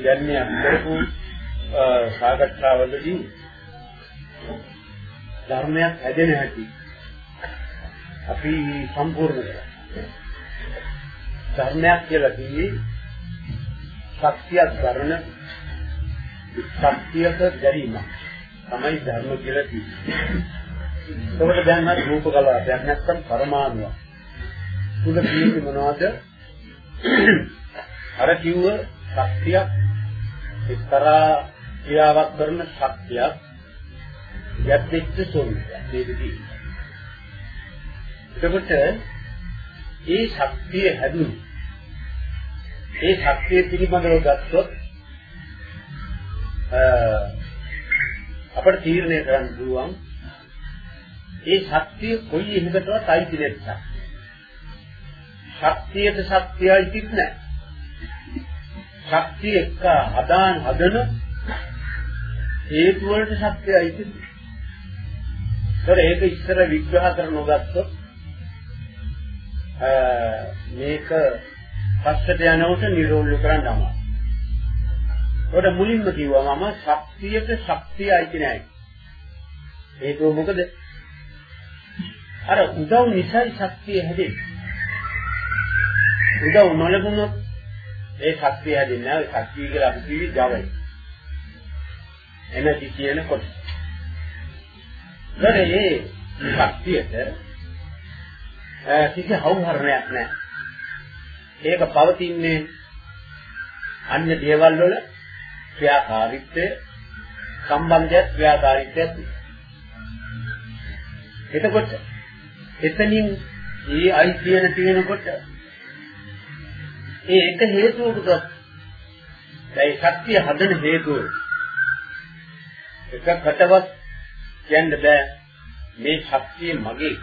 සයන්නේ කරපු සාකච්ඡාවලදී ධර්මයක් හැදෙන හැටි අපි සම්පූර්ණ කරා. ධර්මයක් කියලා කිව්වේ සත්‍යයක් ගන්න සත්‍යක ගැරීම තමයි ධර්ම කියලා කියන්නේ. ඒකට දැන් හරි රූප කලාපයක් නැත්නම් පරමාණුවක්. තුල තියෙන්නේ මොනවද? අර කිව්ව ශක්තියක් එක්තරා ක්‍රියාවක් කරන ශක්තියක් යද්දෙච්ච ස්වરૂපයක් මේකදී. එතකොට ඒ ශක්තිය හැදුනේ ඒ ශක්තිය පිළිබඳව ගත්තොත් අපිට තීරණය කරන්න පුළුවන් ඒ ශක්තිය කොයි එකකටවත් අයිති නැත්නම් ශක්තියට ශක්තියයි තිත් නැහැ. ශක්තිය එක්ක හදාන හදන හේතු වලට ශක්තියයි තිත්. ඒතර ඒක ඉස්සර විග්‍රහ කරනගත්තොත් මේක පස්සට යනකොට නිරෝධ කරන්න අමාරුයි. ඒකට මුලින්ම කිව්වා මම ශක්තියට ශක්තිය අයිති නැහැ. හේතුව මොකද? අර උදව් නිසායි ශක්තිය හැදෙන්නේ. උදව් නොලැබුණොත් ඒ ශක්තිය හැදෙන්නේ නැහැ. ශක්තිය කියලා අපි කිව්වේ Java. එනර්ජි කියන කොට. ඒ ශක්තියට කිසි හවුහරණයක් නැහැ. ඒක පවතින්නේ අන්‍ය දේවල් වල ක්‍රියාකාරීත්වය සම්බන්ධයක් ක්‍රියාකාරීත්වයක් එතකොට එතනින් ඒ අයිතියන තියෙනකොට ඒ එක හේතුවකට ඒ ශක්තිය හදන හේතුව එකකටවත් කියන්න බෑ මේ ශක්තිය මගේ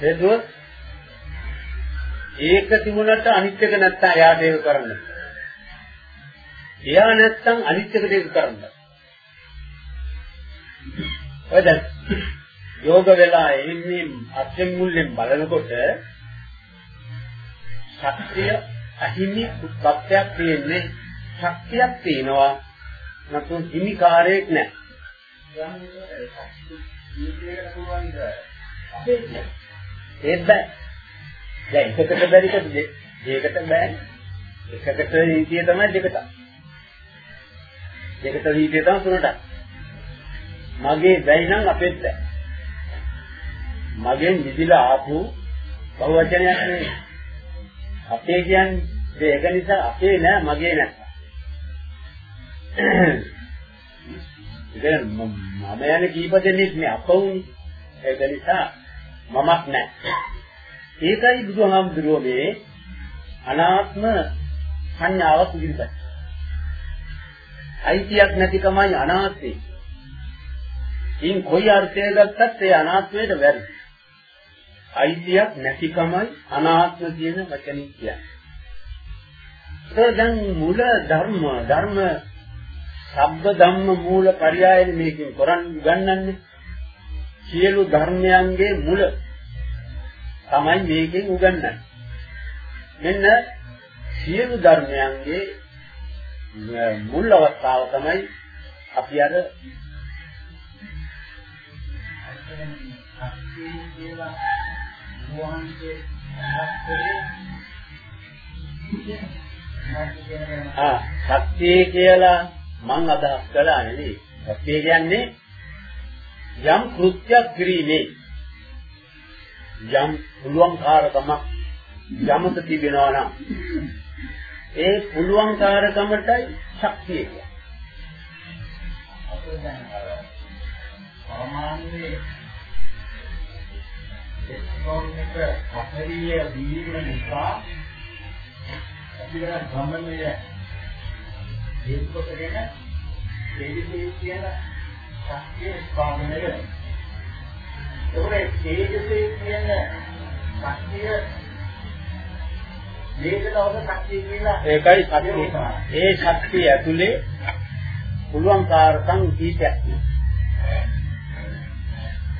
හේතුව ඒක තිබුණට අනිත් එක නැත්තම් එයාට ඒක කරන්න. එයා නැත්තම් අනිත් එකට ඒක කරන්න. ඔය දැන් යෝග වෙලා එන්නේ අත්යෙන් මුල්ලෙන් බලනකොට ශක්තිය අහිමි උත්පත්තියක් තියෙන්නේ ශක්තියක් තියෙනවා නැත්නම් හිමිකාරයක් නැහැ. ඒත් බෑ දැන් එකකට බැරිද දෙයකට බෑනේ. එකකට රීතිය තමයි දෙකට. දෙකට රීතිය තමයි තුනට. මගේ බැයි නම් අපෙත් බෑ. මගෙන් විදිලා ආපු බහුවචනයක් නෙවෙයි. අපේ කියන්නේ ඒක නිසා අපේ නෑ මගේ නෑ. ඉතින් මම යන්නේ කීප දෙනෙක් නේ අපවුනේ. ඒක නිසා මමක් නෑ. ඒකයි බුදුහාමුදුරුවෝ මේ අනාත්ම සංඥාවක් ඉදිරිපත්. අයිතියක් නැතිකමයි අනාත්මේ. ඉන් කොයි අර්ථය ගත්තත් ඒ අනාත්මයට වැරදි. අයිතියක් නැතිකමයි අනාත්ම කියන වචනේ කියන්නේ. ඒ දැන් මූල ධර්ම ධර්ම ශබ්ද ධම්ම මූල පරයයනේ මේකෙන් කරන් ගන්නන්නේ. සියලු ධර්මයන්ගේ මුල තමයි මේකෙන් උගන්වන්නේ. මෙන්න සියලු ධර්මයන්ගේ මුල් අවස්ථාව තමයි අපි අර ආ ශක්තිය කියලා මම අදහස් කළා නෙවෙයි. ශක්තිය කියන්නේ යම් කෘත්‍යයක් කිරීමේ යම් පුළුවන්කාරකමක් යමක තිබෙනවා නම් ඒ පුළුවන්කාරකමටයි ශක්තිය කියන්නේ. අපේ දැන් සාමාන්‍යයෙන් එක්ස්පෝර්ට් එක අපරිය වීම නිසා අපිට ගමනය හේතු කොටගෙන දෙවිදේ කියන ශක්තිය ස්ථාපනය වෙනවා. ඒකේ තේජසේ කියන ශක්තිය මේකටවද ශක්තිය කියලා ඒකයි ශක්තිය. ඒ ශක්තිය ඇතුලේ පුළුවන් කාර්කම් කීපයක්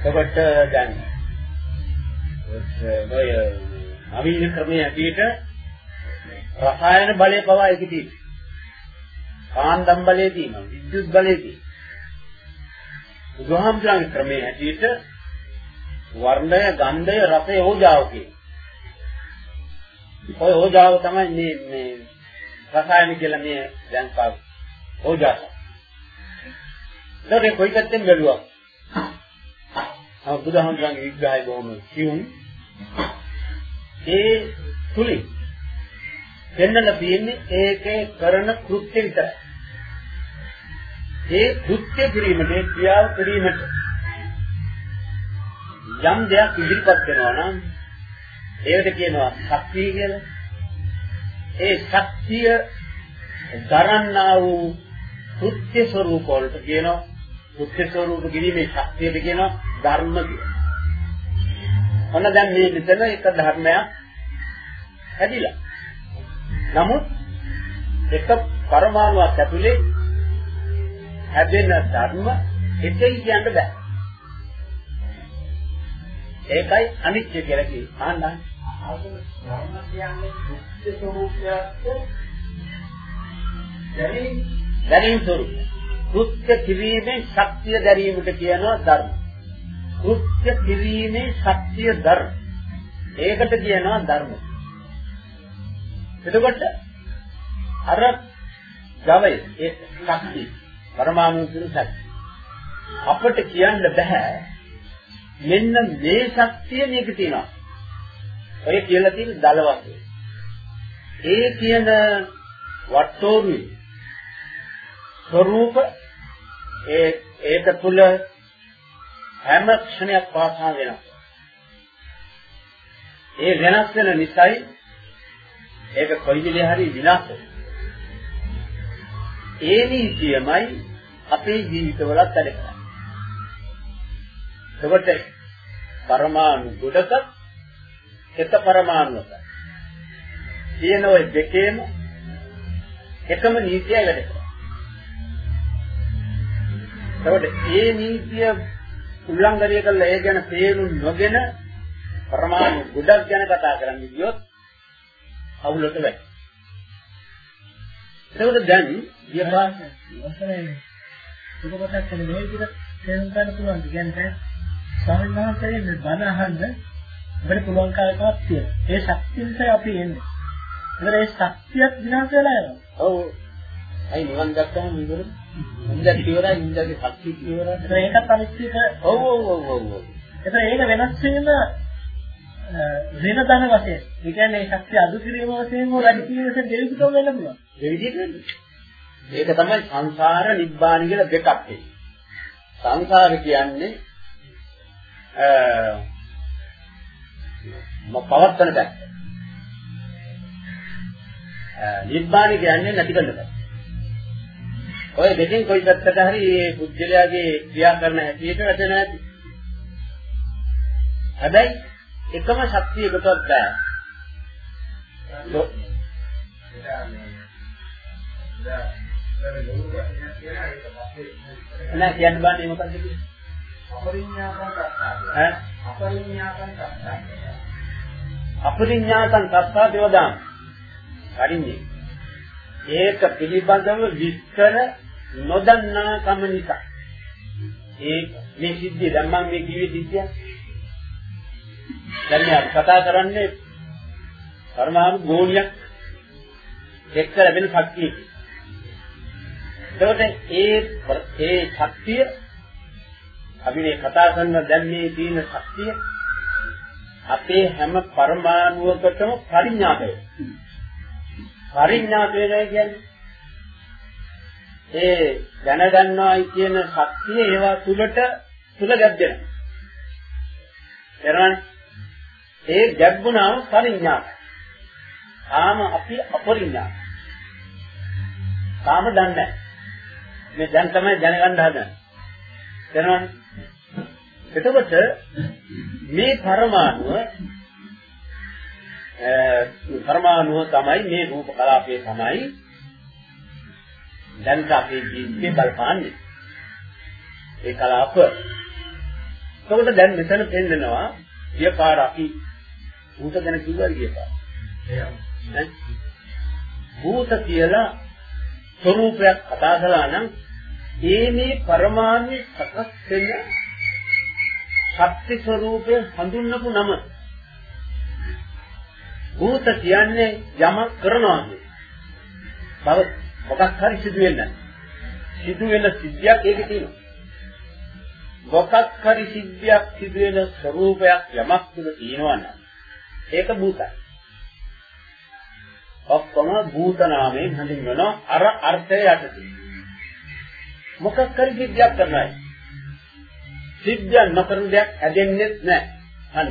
එතකොට දැන් ඔය නවීන ක්‍රමයේ ඇටියට රසායන බලය පවා ඒකේ තියෙනවා. කාන්දම් බලය තියෙනවා, විද්‍යුත් බලය තියෙනවා. බුදුහාමුදුරන්ගේ ක්‍රමයේ ඇටියට වර්ණය, ගන්ධය, රසය, ඕජාව කියන. ඔය ඕජාව තමයි මේ මේ රසායන කියලා මේ දැන් පාව ඕජාව. ඒකේ කොයි පැත්තෙන් බැලුවා? ආ බුදුහාමුදුරන්ගේ විග්‍රහය බොහොම සියුම්. ඒ තුලින් දෙන්නලා තියෙන්නේ ඒකේ කරන කෘත්‍ය විතරයි. ඒ කෘත්‍ය කිරීමට ඒ ක්‍රියාව කිරීමට යම් දෙයක් ඉදිරිපත් වෙනවා නම් ඒකට කියනවා ශක්තිය කියලා. ඒ ශක්තිය දරන්නා වූ කෘත්‍ය ස්වરૂප වලට කියනවා කෘත්‍ය ස්වરૂප කිරීමේ ශක්තියට කියනවා ධර්ම කියලා. ඔන්න දැන් මේ මෙතන එක ධර්මයක් හැදිලා. නමුත් එක පරමාණුවක් ඇතුලේ හැදෙන ධර්ම එකයි කියන්න බෑ. ඒකයි අනිත්‍ය කියලා කියන්නේ. ආන්නයි. ධර්ම කියන්නේ සුද්ධ ස්වરૂපයක් දැනීම දැනීම ස්වરૂපය. කෘත්‍ය කිරීමේ ශක්තිය දැරීමට කියනවා ධර්ම. කෘත්‍ය කිරීමේ ශක්තිය ධර්ම. ඒකට කියනවා ධර්ම. එතකොට අර ජවය ඒ ශක්තිය පරමාණු කියන ශක්තිය අපිට කියන්න බෑ මෙන්න මේ ශක්තිය මේක තියෙනවා. ඔය කියලා තියෙන දල වශයෙන්. ඒ කියන වට්ටෝරුවේ ස්වરૂප ඒ ඒක තුල හැම ක්ෂණයක් පාසා වෙනවා. ඒ වෙනස් වෙන නිසායි ඒක කොයි විදිහේ හරි විනාශ ඒ නීතියමයි අපේ ජීවිතවලත් වැඩ කරන්නේ. එතකොට පරමාණු ගොඩක එක පරමාණුවක තියෙන ওই දෙකේම එකම නීතියයි වැඩ කරන්නේ. එතකොට ඒ නීතිය උල්ලංඝනය කළා ඒ ගැන තේරුම් නොගෙන පරමාණු ගොඩක් ගැන කතා කරන්න ගියොත් අවුලට වැටෙනවා. එතකොට දැන් විපාක වසනේ සුබපතක් කියන මේ විදිහට තේරුම් ගන්න පුළුවන්. කියන්නේ ස්වාමීන් වහන්සේ මේ බණ අහන්න අපිට පුළුවන් කාලකවත් තියෙනවා. ඒ ශක්තිය නිසා අපි එන්නේ. ඒතර ඒ ශක්තියත් විනාශ වෙලා යනවා. ඔව්. අයි නිවන් දැක්කම ඉවරයි. නින්දක් ඉවරයි, නින්දගේ ශක්තිය ඉවරයි. ඒකත් අනිත්‍යක ඔව් ඔව් ඔව් ඔව්. ඒතර ඒක වෙනස් වෙන වෙන ධන වශයෙන්. ඒ කියන්නේ ශක්තිය අඩු කිරීම වශයෙන් හෝ වැඩි කිරීම වශයෙන් දෙවිතුන් වෙන්න පුළුවන්. ඒ විදිහට ඒක තමයි සංසාර නිබ්බාන කියලා දෙකක් තියෙන්නේ. සංසාර කියන්නේ අ පවත්තන පැත්ත. නිබ්බාන කියන්නේ නැති කරන පැත්ත. ඔය දෙකෙන් කොයි පැත්තට හරි මේ පුජ්‍යලයාගේ ක්‍රියා කරන හැටියට වැටෙන ඇති. හැබැයි එකම ශක්තිය එකටවත් බෑ. නෑ කියන්න බෑනේ මොකද්ද කියන්නේ? අපරිඥාතං කත්තාව. ඈ? අපරිඥාතං කත්තාව. අපරිඥාතං කත්තා දේවදාන. කරින්නේ. ඒක පිළිබඳව විස්තර නොදන්නා කම නිසා. ඒ මේ සිද්ධිය දැන් මම මේ කිව්වේ සිද්ධිය. දැන් මේ කතා කරන්නේ පරමාණු ගෝණියක් එක්ක ලැබෙන ශක්තිය. එතකොට ඒ ඒ ශක්තිය අපි මේ කතා කරන දැන් මේ තියෙන ශක්තිය අපේ හැම පරමාණුවකටම පරිඥාතය. පරිඥාතය කියන්නේ ඒ දැනගන්නවායි කියන ශක්තිය ඒවා තුලට තුල ගැබ්දෙනවා. එරවනේ ඒ ගැබ්ුණාම පරිඥාත. තාම අපි අපරිඥාත. තාම දන්නේ නැහැ. මේ දැන් තමයි දැනගන්න හදන්නේ. එරවනේ එතකොට මේ පරමාණුව පරමාණුව තමයි මේ රූප කලාපයේ තමයි දැන් අපේ ජීවිතේ බලපාන්නේ. ඒ කලාප. එතකොට දැන් මෙතන පෙන්නනවා ගියපාර අපි භූත ගැන කිව්වා ගියපාර. ඈ? භූත කියලා ස්වરૂපයක් කතා කළා නම් ඒ මේ පරමාණු සකස් වෙන ශක්ති ස්වરૂපය හඳුන්වපු නම භූත කියන්නේ යමක් කරනවා බව මොකක් හරි සිදු වෙන්න සිදු වෙන සිද්ධියක් ඒකේ තියෙනවා. මොකක් හරි සිද්ධියක් සිදු වෙන ස්වરૂපයක් යමක් තුළ තියෙනවා නම් ඒක භූතයි. ඔක්කොම භූත නාමයෙන් හඳුන්වනවා අර අර්ථය යටතේ. මොකක් හරි සිද්ධියක් කරනයි සිද්ධියක් නොකරන දෙයක් හැදෙන්නේ නැහැ. අන්න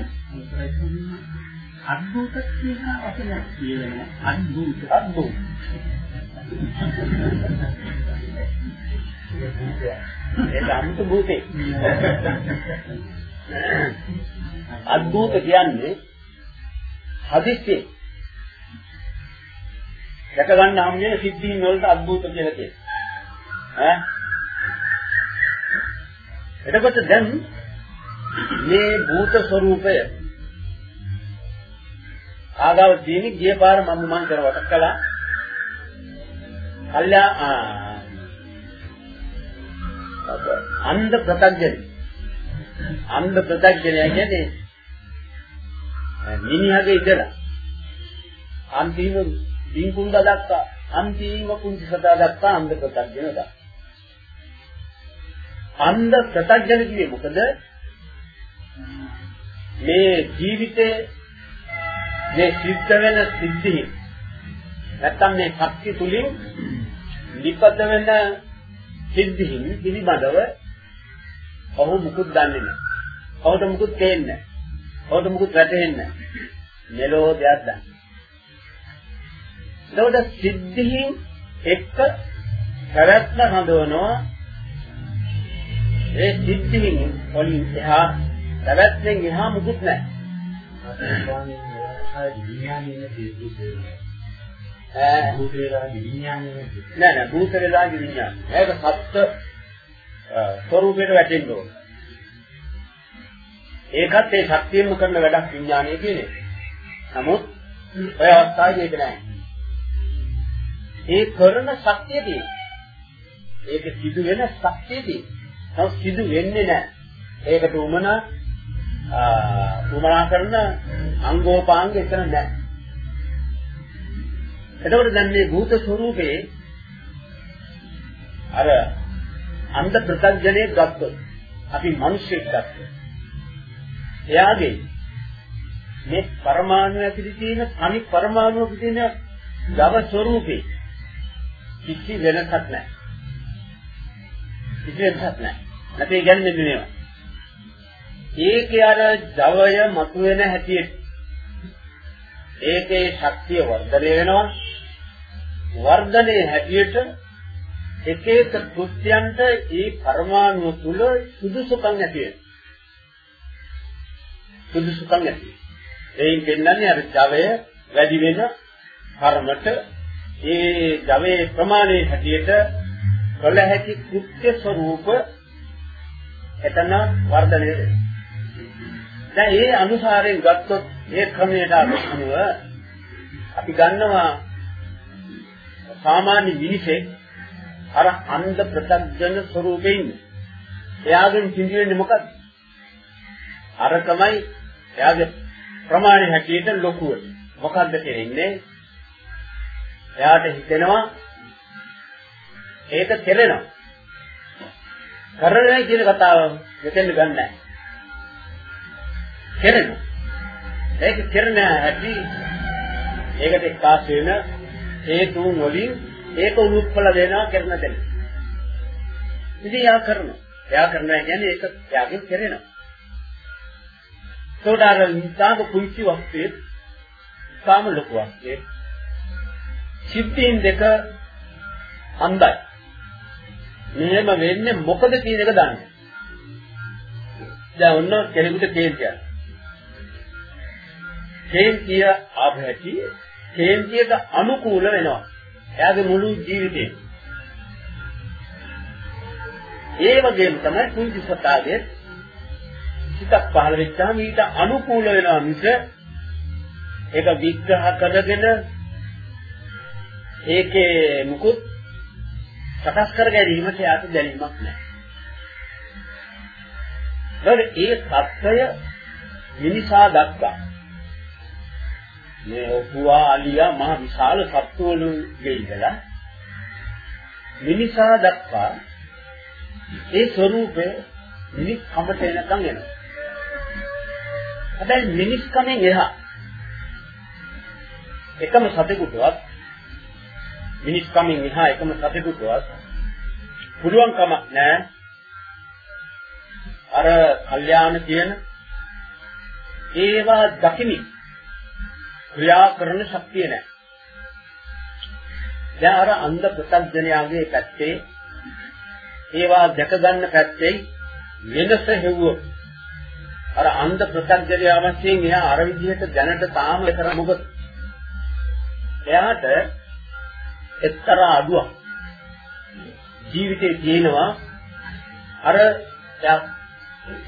අද්භූත කියන වචනයක් කියවෙනවා අද්භූත. අද්භූත. ඒක අමුත භූතේ. අද්භූත කියන්නේ හදිස්සියේ. දැක ගන්න හම්බෙන සිද්ධීන් වලට අද්භූත කියලා කියනවා. ඈ? එතකොට දැන් මේ භූත ස්වરૂපය ආගාව තියෙන ගිය පාර මම මං කරවට කළා. කල්යා අන්ධ ප්‍රත්‍යඥ අන්ධ ප්‍රත්‍යඥය කියන්නේ මිනිහගේ ඉඳලා අන්තිම දීකුණ්ඩ දක්වා අන්තිම කුංචි සතා දක්වා අන්ධ ප්‍රත්‍යඥ දක්වා අන්ධ ප්‍රත්‍යඥ කියේ මොකද? මේ ජීවිතේ මේ සිද්ධ වෙන සිද්ධි නැත්තම් මේ ශක්ති තුලින් විපත වෙන සිද්ධින් පිළිබඳව ඔහු මුකුත් දන්නේ නැහැ. ඔහුට මුකුත් තේන්නේ නැහැ. ඔහුට මුකුත් වැටහෙන්නේ නැහැ. මෙලෝ දෙයක් දන්නේ. එතකොට සිද්ධින් එක්ක පැවැත්ම හඳවනවා ඒ සිද්ධින් වලින් එහා පැවැත්මෙන් එහා මුකුත් නැහැ. විඥානයේ තියෙන්නේ ඈ භූත වේලා විඥානයේ නෑ නෑ භූත වේලාගේ විඥාන. ඒක සත්‍ය ස්වરૂපයට වැටෙන්න ඕන. ඒකත් ඒ ශක්තියෙන්ම කරන වැඩක් විඥානය කියන්නේ. නමුත් ඔය අවස්ථාවේ ඒක නෑ. ඒ කරන ශක්තියදී ඒක සිදු වෙන ශක්තියදී තව සිදු වෙන්නේ නෑ. ඒකට උමනා උමනා කරන අංගෝපාංග එතන නැහැ. එතකොට දැන් මේ භූත ස්වરૂපේ අර අන්ධ ප්‍රත්‍යඥයේ ගත්තොත් අපි මිනිස්සෙක් ගත්තොත් එයාගේ මේ පරමාණු ඇතුලේ තියෙන තනි පරමාණුක තියෙන ගව ස්වરૂපේ කිසි වෙනසක් නැහැ. කිසි වෙනසක් නැහැ. නැත්නම් ඒ කියන්නේ මෙන්න ඒකේ අර ජවය මතුවෙන හැටියට. ඒකේ ශක්තිය වර්ධනය වෙනවා. වර්ධනයේ හැටියට එක එක කෘත්‍යයන්ට ඒ පරමාණු තුල සුදුසුකම් ඇති වෙනවා. සුදුසුකම් ඇති එයින් දෙන්නන්නේ අර ජවය වැඩි වෙන කර්මට ඒ ජවයේ ප්‍රමාණයේ හැටියට කළ හැකි කෘත්‍ය ස්වરૂප එතන වර්ධනය වෙනවා. දැන් ඒ අනුසාරයෙන් ගත්තොත් ඒ ක්‍රමයට අනුව අපි ගන්නවා සාමාන්‍ය මිනිසෙක් අර අන්ධ ප්‍රත්‍යඥ ස්වරූපේ ඉන්නේ. එයාගෙන් සිඳින්නේ මොකද්ද? අරකමයි එයාගේ ප්‍රමාණය හැටියට ලොකුව. මොකද්ද කියන්නේ? එයාට හිතෙනවා ඒක කෙරෙනවා. කරන්නේ කියන කතාව මෙතෙන් ගන්නෑ. කෙරෙනවා. ඒක කෙරෙන හැටි ඒකට එක්කාස් වෙන හේතුන් වලින් ඒක උනුප්පල දෙනවා කරන දෙන්න. ඉතින් යා කරනවා. එයා කරනවා කියන්නේ ඒක එයාගෙන් කෙරෙනවා. සෝදාර නිසාක කුංචි වස්තුවේ සාම ලොකු වස්තුවේ සිද්ධීන් දෙක අන්දයි. මෙහෙම වෙන්නේ මොකද කියන එක දන්නේ. දැන් ඔන්න කෙනෙකුට කේන්තියක්. කේන්තිය ආභැටි කේන්තියට අනුකූල වෙනවා. එයාගේ මුළු ජීවිතේ. ඒ වගේම තමයි කුංචි සතාගේ සිතක් පහළ වෙච්චාම ඊට අනුකූල වෙනවා මිස ඒක විග්‍රහ කරගෙන ඒකේ මුකුත් සකස් කර ගැනීමට යාට දැනීමක් නැහැ. ඒ සත්‍යය මිනිසා දක්වා මේ ඔපුවා අලියා මහ විශාල සත්වලුගේ ඉඳලා මිනිසා දක්වා ඒ ස්වરૂපය මිනිස් කමට එනකම් එනවා. හැබැයි මිනිස් කමෙන් එහා එකම සතෙකුටවත් මිනිස් කමෙන් එහා එකම සතෙකුටවත් පුළුවන් කමක් නැහැ. අර කල්යාණ කියන ඒවා දකිමි ක්‍රියා කරන ශක්තිය නැහැ. දැන් අර අන්ධ ප්‍රත්‍යඥයාගේ පැත්තේ ඒවා දැක ගන්න පැත්තේ වෙනස හෙව්වොත් අර අන්ධ ප්‍රත්‍යඥයා වශයෙන් එයා අර විදිහට දැනට තාම කර මොකද? එයාට එක්තරා අඩුවක් ජීවිතේ තියෙනවා. අර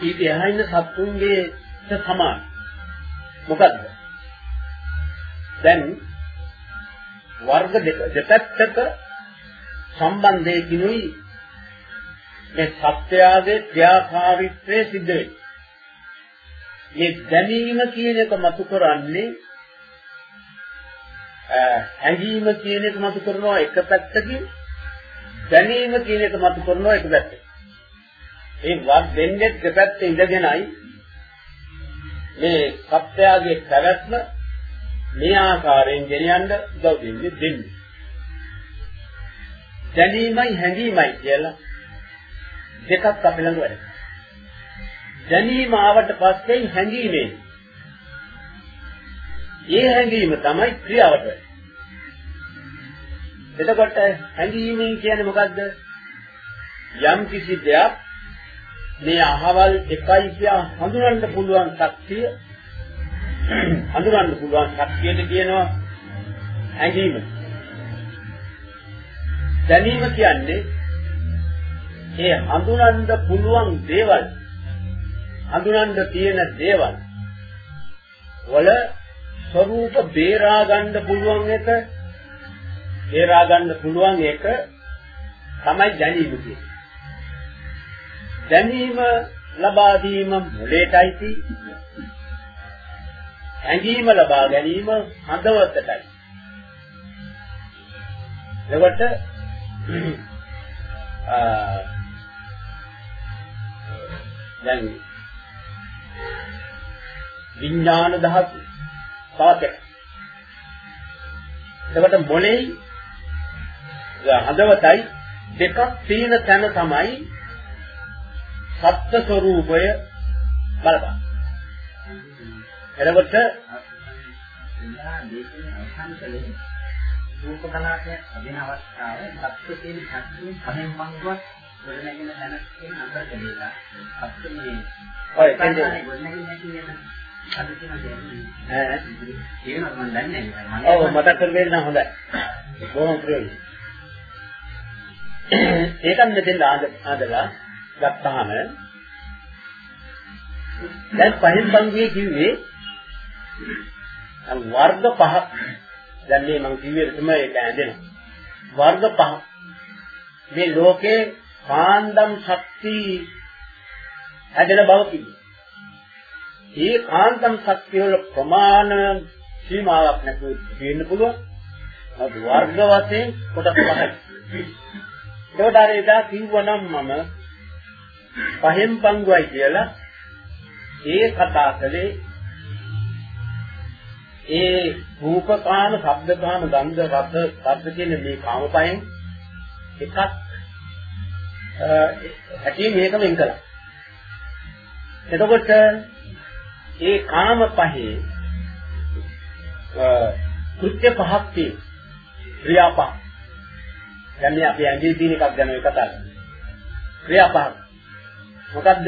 ඊට එහා ඉන්න සත්තුන්ගේ සමාන. මොකද්ද? දැන් වර්ග දෙක දෙපැත්තක සම්බන්ධයකිනුයි මේ සත්‍යයේ ක්‍රියාකාරීත්වය සිද්ධ වෙන්නේ. මේ දැනීම කියන එක මතු කරන්නේ හැඟීම කියන එක මතු කරනවා එක පැත්තකින් දැනීම කියන එක මතු කරනවා එක පැත්තකින්. ඒ වත් දෙන්නේ දෙපැත්තේ ඉඳගෙනයි මේ සත්‍යයේ පැවැත්ම මේ ආකාරයෙන් ගෙනියන්න උදව් දෙන්නේ දෙන්නේ. දැනීමයි හැඟීමයි කියලා දෙකක් අපි ළඟ වැඩ. දැනීම ආවට පස්සේ හැඟීමේ ඒ හැඟීම තමයි ක්‍රියාවට වෙන්නේ. එතකොට හැඟීමෙන් කියන්නේ මොකද්ද? යම් කිසි දෙයක් මේ අහවල් එකයි කියා හඳුනන්න පුළුවන් ශක්තිය හඳුනන්න පුළුවන් ශක්තියට කියනවා හැඟීම. දැනීම කියන්නේ ඒ හඳුනන්න පුළුවන් දේවල් හඳුනන්න තියෙන දේවල් වල ස්වરૂප බේරා ගන්න පුළුවන් එක බේරා ගන්න පුළුවන් එක තමයි දැනීම කියන්නේ. දැනීම ලබා දීම මුලේටයි තියෙන්නේ. ඇඟීම ලබා ගැනීම හදවතටයි. එතකොට දැන් විඥාන ධාතු පාතක. එතකොට මොලේ හදවතයි දෙකක් තියෙන තැන තමයි සත්ත්ව ස්වરૂපය බලපං. එතකොට රූප කලාපය අදින අවස්ථාව සත්‍ය කියන ශක්තියෙන් පහෙන් පංගුවක් ගොඩනැගෙන තැනක් කියන අතර දෙලා සත්‍ය මේ ඔය එන්නේ ගොඩනැගෙන නේද අද කියන දේ ඈ ඒක මම දන්නේ නැහැ ඔව් මතක් කරගෙන නම් හොඳයි. බොහොම ප්‍රයෝජනයි ඒකත් මෙතෙන් ආදලා ගත්තාම දැන් පහෙන් පංගුවේ කිව්වේ වර්ග පහක් දැන් මේ මම කිව්වේ තමයි ඒක ඇඳෙනවා. වර්ග පහ. මේ ලෝකේ කාන්දම් ශක්ති හැදෙන බව කිව්වේ. ඒ කාන්දම් ශක්තිය වල ප්‍රමාණ සීමාවක් නැතුව තියෙන්න පුළුවන්. ಅದು වර්ග වශයෙන් කොටස් පහයි. ඒකට අර එදා කිව්වනම් මම පහෙන් පංගුවයි කියලා ඒ කතා කළේ ඒ රූපකාම, ශබ්දකාම, ගන්ධ, රස, ශබ්ද කියන මේ කාම පහෙන් එකක් ඇටි මේක වෙන් කළා. එතකොට ඒ කාම පහේ කෘත්‍ය පහක් තියෙනවා. ක්‍රියා පහ. දැන් මේ අපි ඇඟේ තියෙන එකක් ගැන කතා කරන්නේ. ක්‍රියා පහ. මොකද්ද?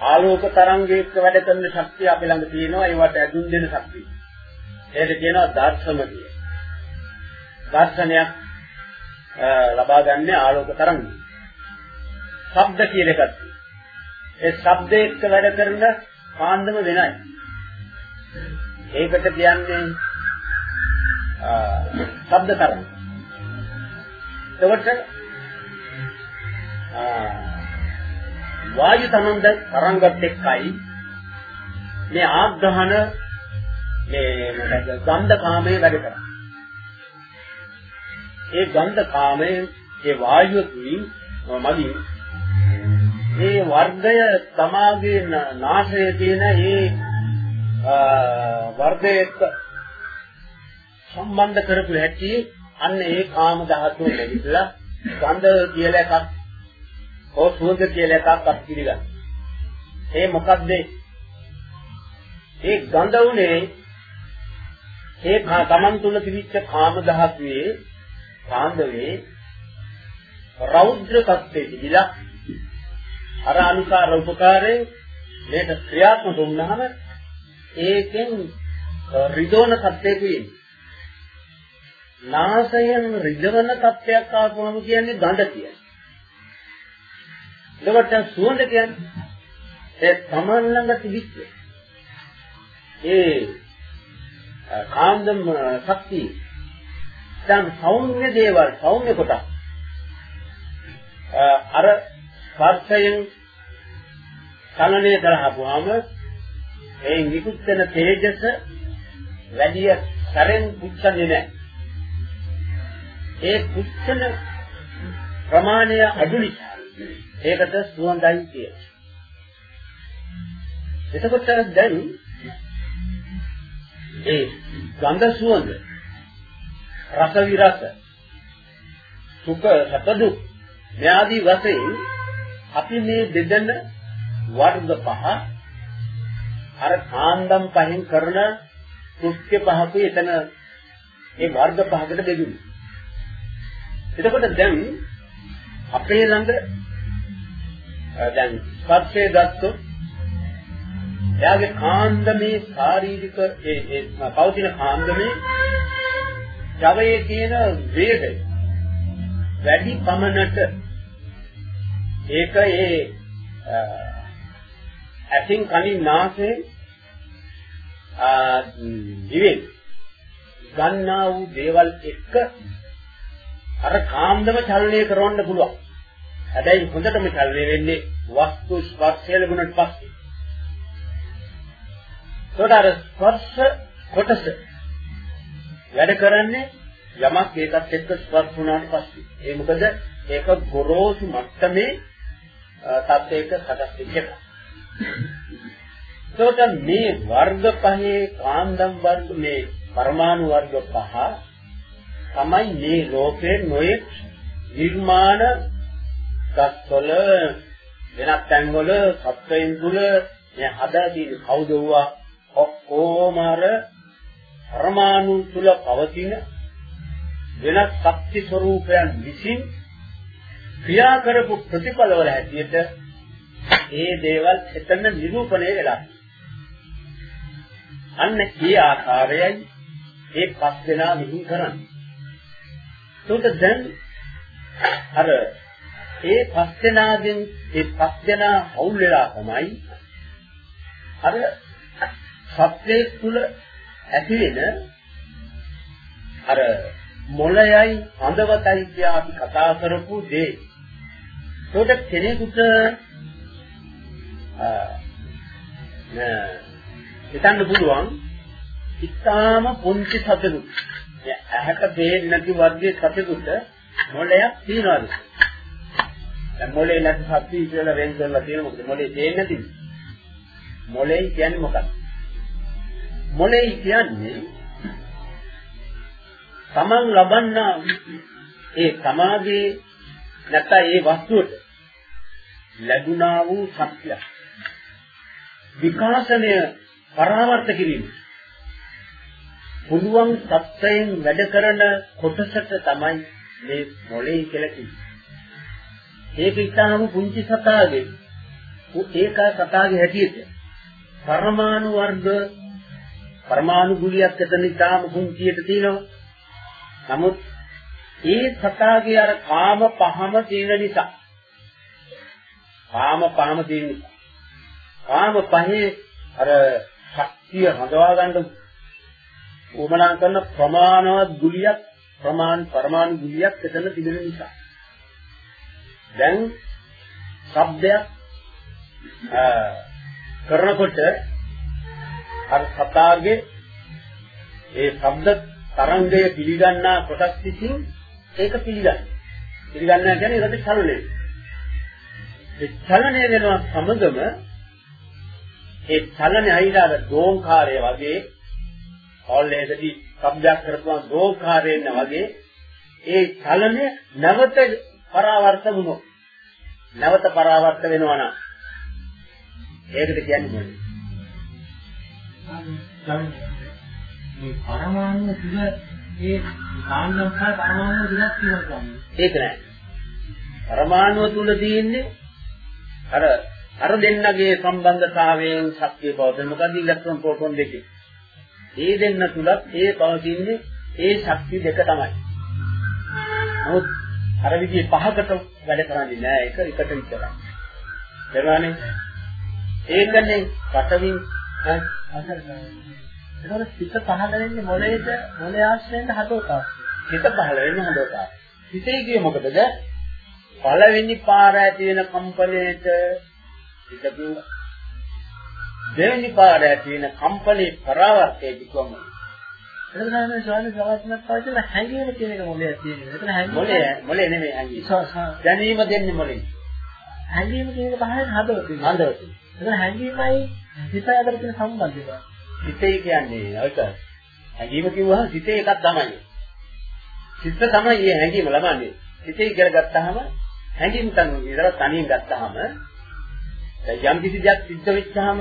ආලෝක තරංගයක වැඩ කරන ශක්තිය අපි ළඟ තියෙනවා ඒවට ඇදුම් දෙන ශක්තිය. ඒකට කියනවා දර්ශන කිය. දර්ශනයක් ලබා ගන්න ආලෝක තරංගය. ශබ්ද කියන එකත් ඒ ශබ්දයක වැඩ කරන කාන්දම වෙනයි. ඒකට කියන්නේ ශබ්ද තරංග. එතකොට වායු තනන්ද තරංගත් එක්කයි මේ ආග්‍රහණ මේ මොකද ගන්ධ කාමයේ වැඩ කරන්නේ. ඒ ගන්ධ කාමයේ ඒ වායුව තුලින් මගින් මේ වර්ගය තමාගේ නාසයේ තියෙන ඒ වර්ගයක සම්බන්ධ කරපු හැටි අන්න ඒ කාම ධාතුව ලැබිලා ගන්ධ කියලා එකක් හෝ සුවඳ කියලා එකක් අත් පිළිගන්න. ඒ මොකද්ද? ඒ ගන්ධ උනේ ඒ තමන් තුල තිබිච්ච කාම ධාතුවේ කාන්දවේ රෞද්‍ර තත්ත්වයේ තිබිලා අර අනුකාර උපකාරයෙන් මේක ක්‍රියාත්මක වුණාම ඒකෙන් රිදවන තත්ත්වයක වෙන්නේ. නාසයෙන් රිදවන තත්ත්වයක් ආවම කියන්නේ ගඳ කියන්නේ. එතකොට සුවඳ කියන්නේ ඒ තමන් ළඟ තිබිච්ච ඒ කාන්දම් ශක්තිය දැන් සෞම්‍ය දේවල් සෞම්‍ය කොට අර ස්පර්ශයෙන් චලනය කරහපුවාම ඒ නිකුත් වෙන තේජස වැඩි සැරෙන් පුච්චන්නේ නැහැ. ඒ පුච්චන ප්‍රමාණය අඩු නිසා ඒකට සුවඳයි කියනවා. එතකොට දැන් ඒ ගන්ධ සුවඳ රස විරස සුඛ සැප දුක් මෙආදී වශයෙන් අපි මේ දෙදෙන වර්ග පහ අර කාන්දම් පහෙන් කරන කෘත්‍ය පහකුයි එතන ඒ වර්ග පහකට බෙදුනේ. එතකොට දැන් අපේ ළඟ දැන් ස්පර්ශයේ ගත්තොත් එයාගේ කාන්දමේ ශාරීරික ඒ ඒ පෞතින කාන්දමේ ජවයේ තියෙන වේගය වැඩි පමණට ඒක ඒ ඇසින් කනින් නාසයෙන් දිවෙන් ගන්නා වූ දේවල් එක්ක අර කාන්දම චලනය කරවන්න පුළුවන්. හැබැයි හොඳටම චලනය වෙන්නේ වස්තු ස්පර්ශය ලැබුණට පස්සේ. ඒකට අර ස්පර්ශ කොටස වැඩ කරන්නේ යමක් ඒකත් එක්ක ස්පර්ශ වුණාට පස්සේ. ඒ මොකද ඒක ගොරෝසු මට්ටමේ තත්ත්වයක සකස් වෙච්ච එකක්. ඒකට මේ වර්ග පහේ කාන්දම් වර්ග මේ පරමාණු වර්ග පහ තමයි මේ ලෝකේ නොයෙක් නිර්මාණ ගස්වල වෙනත් තැන්වල සත්වයන් තුල මේ හදා තියෙන කවුද වුණා ඔක්කොම අර පරමාණු තුල පවතින වෙනත් ශක්ති ස්වરૂපයන් විසින් ක්‍රියා කරපු ප්‍රතිඵලවල හැටියට ඒ දේවල් එතන නිරූපණය වෙලා අන්න ඒ ආකාරයයි ඒ පස් දෙනා විහිං කරන්නේ. ඒකට දැන් අර ඒ පස් දෙනාගෙන් ඒ පස් දෙනා හවුල් වෙලා තමයි අර සත්‍යයේ තුල ඇති වෙන අර මොළයයි හඳවතයි කියලා අපි කතා කරපු දේ. ඒකට කෙනෙකුට හිතන්න පුළුවන් ඉතාම පොන්චි සතෙකුට ඇහැට පේන්නේ නැති වර්ගයේ සතෙකුට මොළයක් තියනවාද? දැන් මොළේ නැති සත්‍ය කියලා වෙන් කරලා තියෙන මොකද මොළේ පේන්නේ නැතිද? මොළේ කියන්නේ මොකක්ද? මොළේ කියන්නේ තමන් ලබන්නා ඒ සමාධියේ නැත්නම් ඒ වස්තුවට ලැබුණා වූ සත්‍යය විකාශනය පරාවර්ත කිරීම පුළුවන් සත්‍යයෙන් වැඩ කරන කොටසට තමයි මේ මොළේ කියලා කියන්නේ. ඒක ඉතාලම පුංචි සතාගේ. ඒක සතාගේ හැටියට. පරමාණු වර්ග පරමාණු ගුලියක් එතන ඉතාම පුංචියට තියෙනවා. නමුත් ඒ සතාගේ අර කාම පහම තියෙන නිසා. කාම පහම තියෙන නිසා. කාම පහේ අර ශක්තිය හදවා ගන්න උමනා කරන ප්‍රමාණවත් ගුලියක් ප්‍රමාණ පරමාණු ගුලියක් එතන තිබෙන නිසා. දැන් ශබ්දයක් කරනකොට අර සතාගේ ඒ ශබ්ද තරංගය පිළිගන්නා කොටස් විසින් ඒක පිළිගන්න. පිළිගන්නවා කියන්නේ ඒකට චලනය. ඒ චලනය වෙනවා සමගම ඒ චලනය අයිලාද දෝංකාරය වගේ ඕල්ලේදී શબ્දයක් කරපුවා දෝංකාරයෙන් වගේ ඒ චලනය නැවත පරාවර්ත වුණොත් නැවත පරාවර්ත වෙනවා නම් ඒකට කියන්නේ මොකද? මේ පරමාණු තුල ඒ කාණ්ඩම්කා පරමාණු තුලක් තියෙනවා. ඒක නෑ. පරමාණුව තුල තියෙන්නේ අර අර දෙන්නගේ සම්බන්ධතාවයෙන් ශක්තිය පවතින මොකද ඉලෙක්ට්‍රෝන ප්‍රෝටෝන දෙකේ. ඒ දෙන්න තුලත් ඒ පවතින්නේ ඒ ශක්තිය දෙක තමයි. නමුත් අර විදිහේ පහකට වැඩ කරන්නේ නෑ ඒක එකට විතරයි. දරවනේ ඒකනේ අසර ඒතකොට සිත පහළ වෙන්නේ මොලේද මොලේ ආශ්‍රයෙන් හදවත හිත පහළ වෙන්නේ හොඳට. හිතේ කියේ මොකටද? පළවෙනි පාර ඇති වෙන කම්පණයට කිව්වා. දෙවෙනි පාර ඇති වෙන කම්පණේ පරාවර්තයේ කිව්වම එතන තමයි ස්වාමීන් වහන්සේත් පාවිච්චි හැංගීම කියන එක මොලේ තියෙන්නේ. එතන හැංගීම මොලේ මොලේ නෙමෙයි හැංගීම. දැනීම දෙන්නේ මොලේ. හැංගීම කියන එක පහළ හදවත. හදවත. එතන හැංගීමයි හිත අතර තියෙන සම්බන්ධය. සිතේ කියන්නේ ඒක හැඟීම කිව්වහම සිතේ එකක් තමයි. සිත තමයි මේ හැඟීම ලබන්නේ. සිතේ කියලා ගත්තාම හැඟීම් තන විතර තනියෙන් ගත්තාම යම් කිසි දෙයක් සිද්ධ වෙච්චාම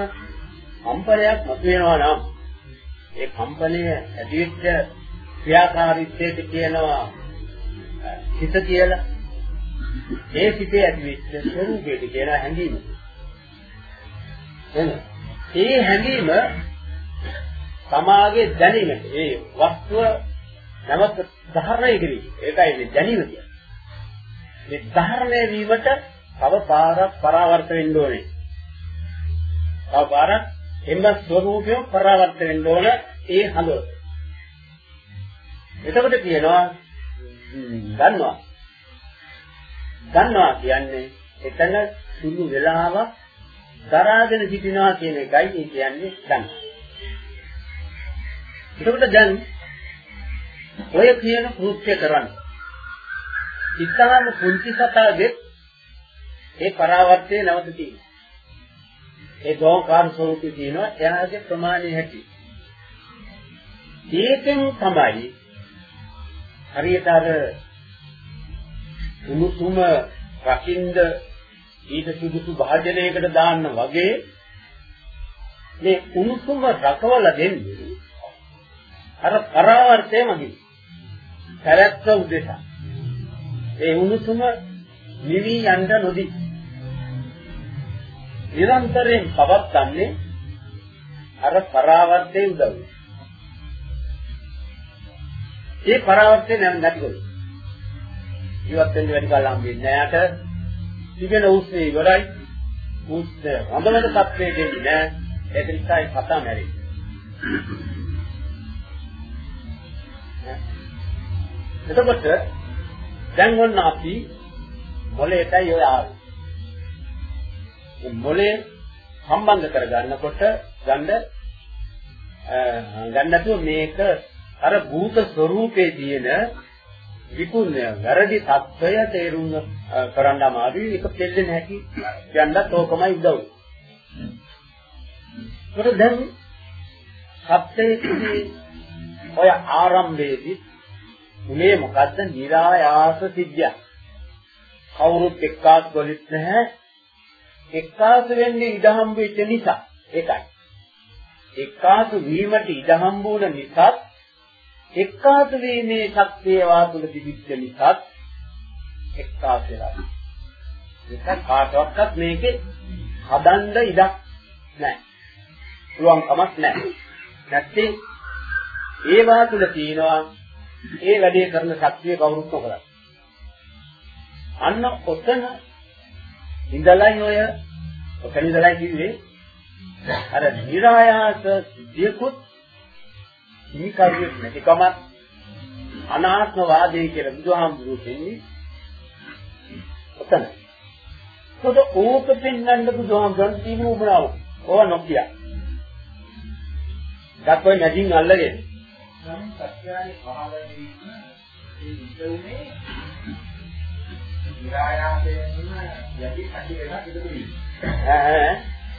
කම්පනයක් මතුවෙනවා නම් ඒ කම්පනය ඇතිවෙච්ච ක්‍රියාකාරීත්වයට කියනවා සිත කියලා. ඒ සිතේ ඇතිවෙච්ච ස්වરૂපයට කියනවා හැඟීම. එන ඒ හැඟීම සමාගයේ දැනීමට ඒ වස්තුව නැවත ධාරණය කිරීම. ඒකයි මේ දැනීම කියන්නේ. මේ ධාරණය වීමට තව පාරක් පරාවර්ත වෙන්න ඕනේ. තව පාරක් එම්ම ස්වરૂපයෙන් පරාවර්ත වෙන්න ඕන ඒ හඳුන. එතකොට කියනවා ගන්නවා. ගන්නවා කියන්නේ එතන සුළු වෙලාවක් දරාගෙන සිටිනවා කියන එකයි ඒ කියන්නේ ගන්නවා. එතකොට දැන් ඔය කියන කෘත්‍ය කරන්න. ඉස්හාම කුංචි සතාගේ ඒ පරාවර්තයේ නැවත තියෙනවා. ඒ දෝංකාර ස්වરૂපේ තියෙනවා එයාගේ ප්‍රමාණය හැටි. ඒකෙන් තමයි හරියට අර උණුසුම රකින්ද ඊට සුදුසු භාජනයකට දාන්න වගේ මේ උණුසුම රකවල දෙන්නේ අර පරාවර්තය මගින්. පැවැත්ම උදෙසා. ඒ උණුසුම නිවි යන්න නොදී. නිරන්තරයෙන් පවත්න්නේ අර පරාවර්තයේ උදව්ව. ඒ පරාවර්තය නැතිකොලු. ඉවත් වෙන්න වැඩි කල් හම්බෙන්නේ නැහැ. තිබෙන උස්සේ ඉවරයි. උස්සේ රඳවන තත්ත්වයේ දෙන්නේ නැහැ. ඒක නිසා ඒ කතා මැරෙන්නේ. එතකොට දැන් ඔන්න අපි මොලේටයි ඔය ආවේ. මොළය සම්බන්ධ කර ගන්නකොට ගන්න ගන්නතු මේක අර භූත ස්වરૂපයේ තියෙන විකුණ වැරදි தত্ত্বය තේරුම් කරන්න අමාරුයි ඒක දෙන්නේ නැති කියන්නත් ඕකමයි උදව්. ඒක දැන් සත්‍යයේදී ඔය ආරම්භයේදී උනේ මොකද්ද? નિરાයාස සිද්ධියක්. කවුරුත් එක්කාත් ගොලිත් නැහැ එක්කාස් වෙන්නේ ඉදහම් වෙච්ච නිසා. ඒකයි. එක්කාස් වීමට ඉදහම් වුණ නිසා එක්කාස් වීමේ ශක්තිය වාතුල තිබිච්ච නිසා එක්කාස් වෙලා. ඒක කාටවත් මේකේ හදන්න ඉඩක් නැහැ. පුළුවන් කමක් නැහැ. නැත්නම් ඒ වාතුල තියෙනවා ඒ වැඩේ කරන ශක්තිය කවුරුත් නොකරයි. අන්න ඔතන ඉඳලයි ඔය ඔතන ඉඳලයි කිව්වේ අර નિરાයාස සිද්ධියකුත් හිමිකරුවෙක් නැතිකමත් අනාත්මවාදී කියලා බුදුහාමුදුරුවෝ කියන්නේ ඔතන. කොට ඕක පෙන්වන්න බුදුහාමුදුරන් තියෙන උමනාව. ඕව නොකිය. දක්වයි නැදින් අල්ලගෙන. නම් සත්‍යයේ පහළදී ඒ විදුනේ විරායාසයෙන්ම යටි කටි වෙනස් ඉදිරි. ඈ ඈ.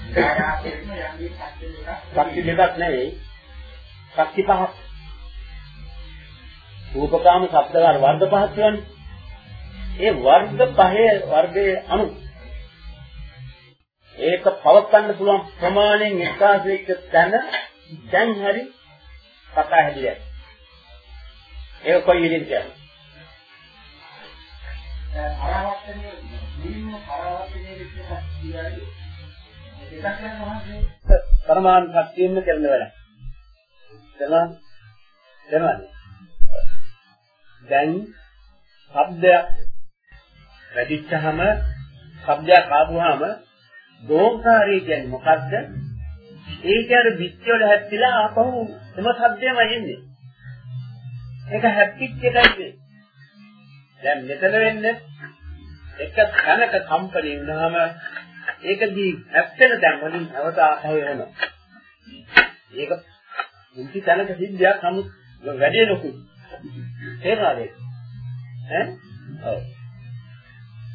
විරායාසයෙන්ම යටි කටි වෙනස්. ශක්ති දෙකක් නෙවෙයි. ශක්ති පහක්. රූපකාම ශබ්දකාර වර්ග පහක් කියන්නේ. ඒ වර්ග පහේ වර්ගයේ අනු ඒක පවත්වන්න පුළුවන් ප්‍රමාණයෙන් එකාස වෙච්ච තැන දැන් හරි කතා හැදිලා. ඒක කොයි විදිහට කියන්නේ? පරාවර්තනයේ නිම්ම පරාවර්තනයේ විශේෂ කියන්නේ දෙකක් යන මහත්මේ පරමාණු ශක්තියෙන්ම කරන වැඩ. දැනගන්න. දැනගන්න. දැන් ශබ්දයක් වැඩිච්චහම ශබ්දයක් ආවම දෝංකාරය කියන්නේ මොකද්ද? ඒ කියන්නේ පිටි වල හැප්පිලා ආපහු එම ශබ්දයම එන්නේ. ඒක හැප්පිච්ච එකයි වෙන්නේ. දැන් මෙතන වෙන්නේ එක තැනක කම්පණය වුණාම ඒකදී හැප්පෙන තැන් වලින් නැවත ආපහු එනවා. ඒක මුංචි තැනක සිද්ධියක් නමුත් වැඩි ලොකුයි. තේරුණාද ඒක? ඈ? ඔව්.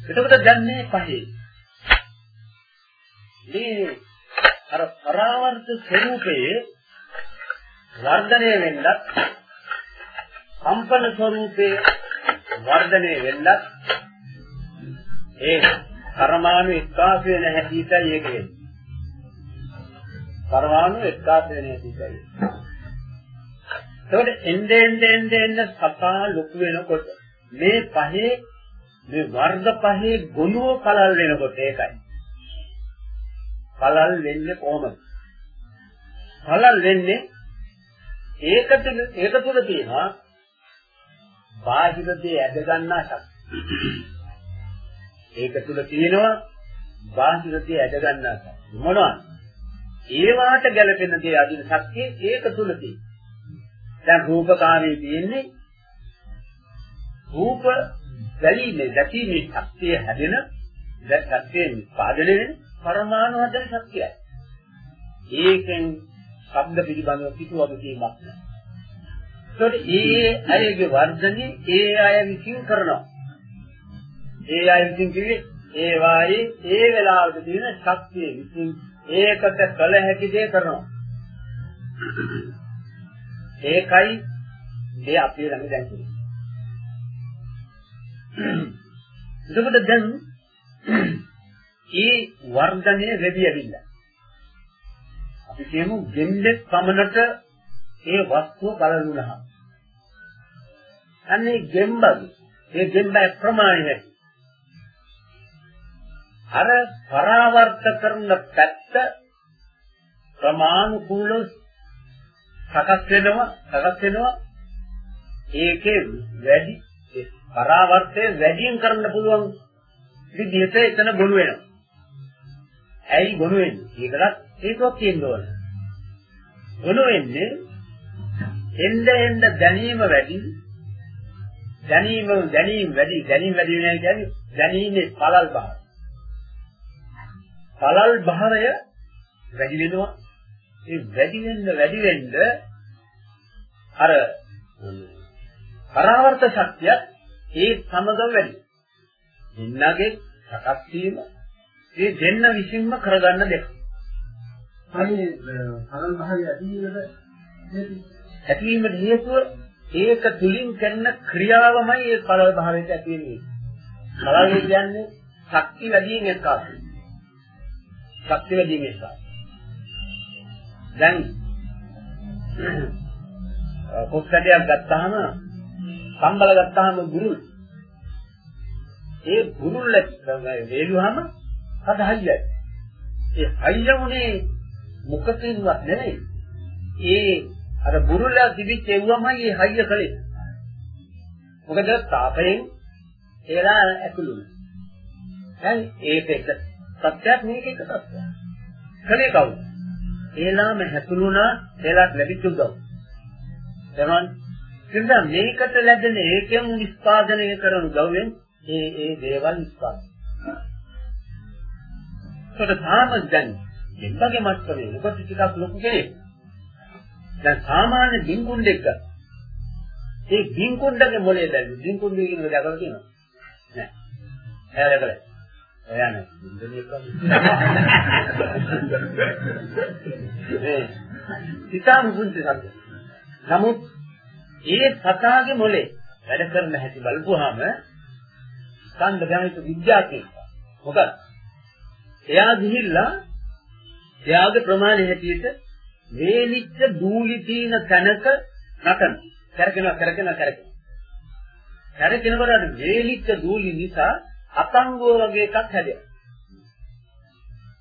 එතකොට දැන් මේ පහේ මේ අර පරාවර්ත ස්වરૂපයේ වර්ධනය වෙන්නත් කම්පන ස්වરૂපයේ වර්ධනය වෙන්නත් ඒ පරමාණු එක්කාස වෙන හැටිටයි ඒක වෙන්නේ. පරමාණු එක්කාස වෙන හැටිටයි. එතකොට එnde ende ende ende සතා ලොකු වෙනකොට මේ පහේ මේ වර්ග පහේ ගුණෝ කලල් වෙනකොට ඒකයි. කලල් වෙන්නේ කොහොමද? කලල් වෙන්නේ ඒකට ඒක තුල තියෙනවා බාහිර දේ ඇද ගන්නා ශක්තිය. ඒක තුල තියෙනවා බාහිර දේ ඇද ගන්නා ශක්තිය. මොනවද? ඒ වාට ගැලපෙන දේ අදින ශක්තිය ඒක තුල තියෙනවා. දැන් රූපකාමී තියෙන්නේ රූප දැලීමේ දැකීමේ ශක්තිය හැදෙන දැන් ශක්තිය පාදනය වෙන පරමාණු හදන ශක්තියයි. ඒකෙන් ශබ්ද පිළිබඳව කිසිවක කීමක් නැහැ. ඒකට ඒ අයගේ වර්ධනේ ඒ අය විසින් කරනවා. ඒ අය විසින් කිව්වේ ඒ වායේ ඒ වෙලාවට තියෙන ශක්තිය විසින් ඒකට කළ හැකි දේ කරනවා. ඒකයි මේ අපේ ළඟ දැන් තියෙන්නේ. එතකොට දැන් ඒ වර්ධනය වැඩි ඇවිල්ලා. අපි කියමු ගෙම්බෙක් පමණට ඒ වස්තුව බලනුනහම. අන්නේ ගෙම්බගේ ඒ ගෙම්බ ප්‍රමාණය අර පරාවර්ත කරන පැත්ත ප්‍රමාණිකූලව සකස් වෙනවා සකස් වෙනවා ඒකේ වැඩි පරාවර්තය වැඩියෙන් කරන්න පුළුවන් විදිහට එතන ගොනු වෙනවා. ඇයි ගොනු වෙන්නේ? ඒකලත් හේතුවක් තියෙන්න ඕන. ගොනු වෙන්නේ එන්න එන්න දැනීම වැඩි දැනීම දැනීම වැඩි දැනීම වැඩි වෙනවා කියන්නේ දැනීමේ පළල් භාවය. පළල් භාවය වැඩි වෙනවා. ඒ වැඩි වෙන්න වැඩි වෙන්න අර පරාවර්ත ශක්තිය ඒ සමග වැඩි. දෙන්නගේ සකස් වීම ඒ දෙන්න විසින්ම කරගන්න දෙයක්. අනේ පරණ භාගය ඇතිවෙද ඇතිවීමට හේතුව ඒක තුලින් කරන ක්‍රියාවමයි ඒ පළල් භාවයට ඇති වෙන්නේ. පළල් කියන්නේ ශක්ති වැඩියෙන් එක්කාසු. ශක්ති වැඩියෙන් එක්කාසු. දැන් කොස්සඩයක් ගත්තාම සම්බල ගත්තාම ගුරුල් ඒ ගුරුල් වේලුවාම අද හයියයි ඒ හයියුනේ මොකකින්වත් නෙවෙයි ඒ අර බුරුල්ලා තිබිච්ච එව්වමයි ඒ හයිය කලේ මොකද තාපයෙන් ඒලා ඇතුළුනේ දැන් ඒක එක සත්‍යයක් මේක එක සත්‍යයක් කලේ කවුද ඒලාම හැතුණුණා ඒලාට ලැබිච්ච උදව්. එතන ඉතින් මේකට ලැබෙන ඒකෙන් නිස්පාදනය කරන උදව්වෙන් ඒ ඒ දේවල් නිස්පාදනය. ඒකට තාම දැන් දෙන්නගේ මට්ටමේ ඔබ ටිකක් ලොකු කෙනෙක්. දැන් සාමාන්‍ය බින්කුණ්ඩෙක් ගන්න. ඒ බින්කුණ්ඩගේ මොලේ දැන් බින්කුණ්ඩේ කියන එක දැකලා තියෙනවා. නෑ. එයා දැකලා. එයා නෑ. බින්දුනේ කන්නේ. ඉතාම පුංචි සත්‍ය. නමුත් ඒ සතාගේ මොලේ වැඩ කරන හැටි බලපුවාම ස්කන්ධ ගණිත විද්‍යාඥයෙක්. මොකද එයා ගිහිල්ලා එයාගේ ප්‍රමාණය හැටියට වේලිච්ච දූලි තියෙන තැනක නටන. කරකිනවා කරකිනවා කරකිනවා. කරකිනකොට වේලිච්ච දූලි නිසා අතංගුව වගේ එකක් හැදෙනවා.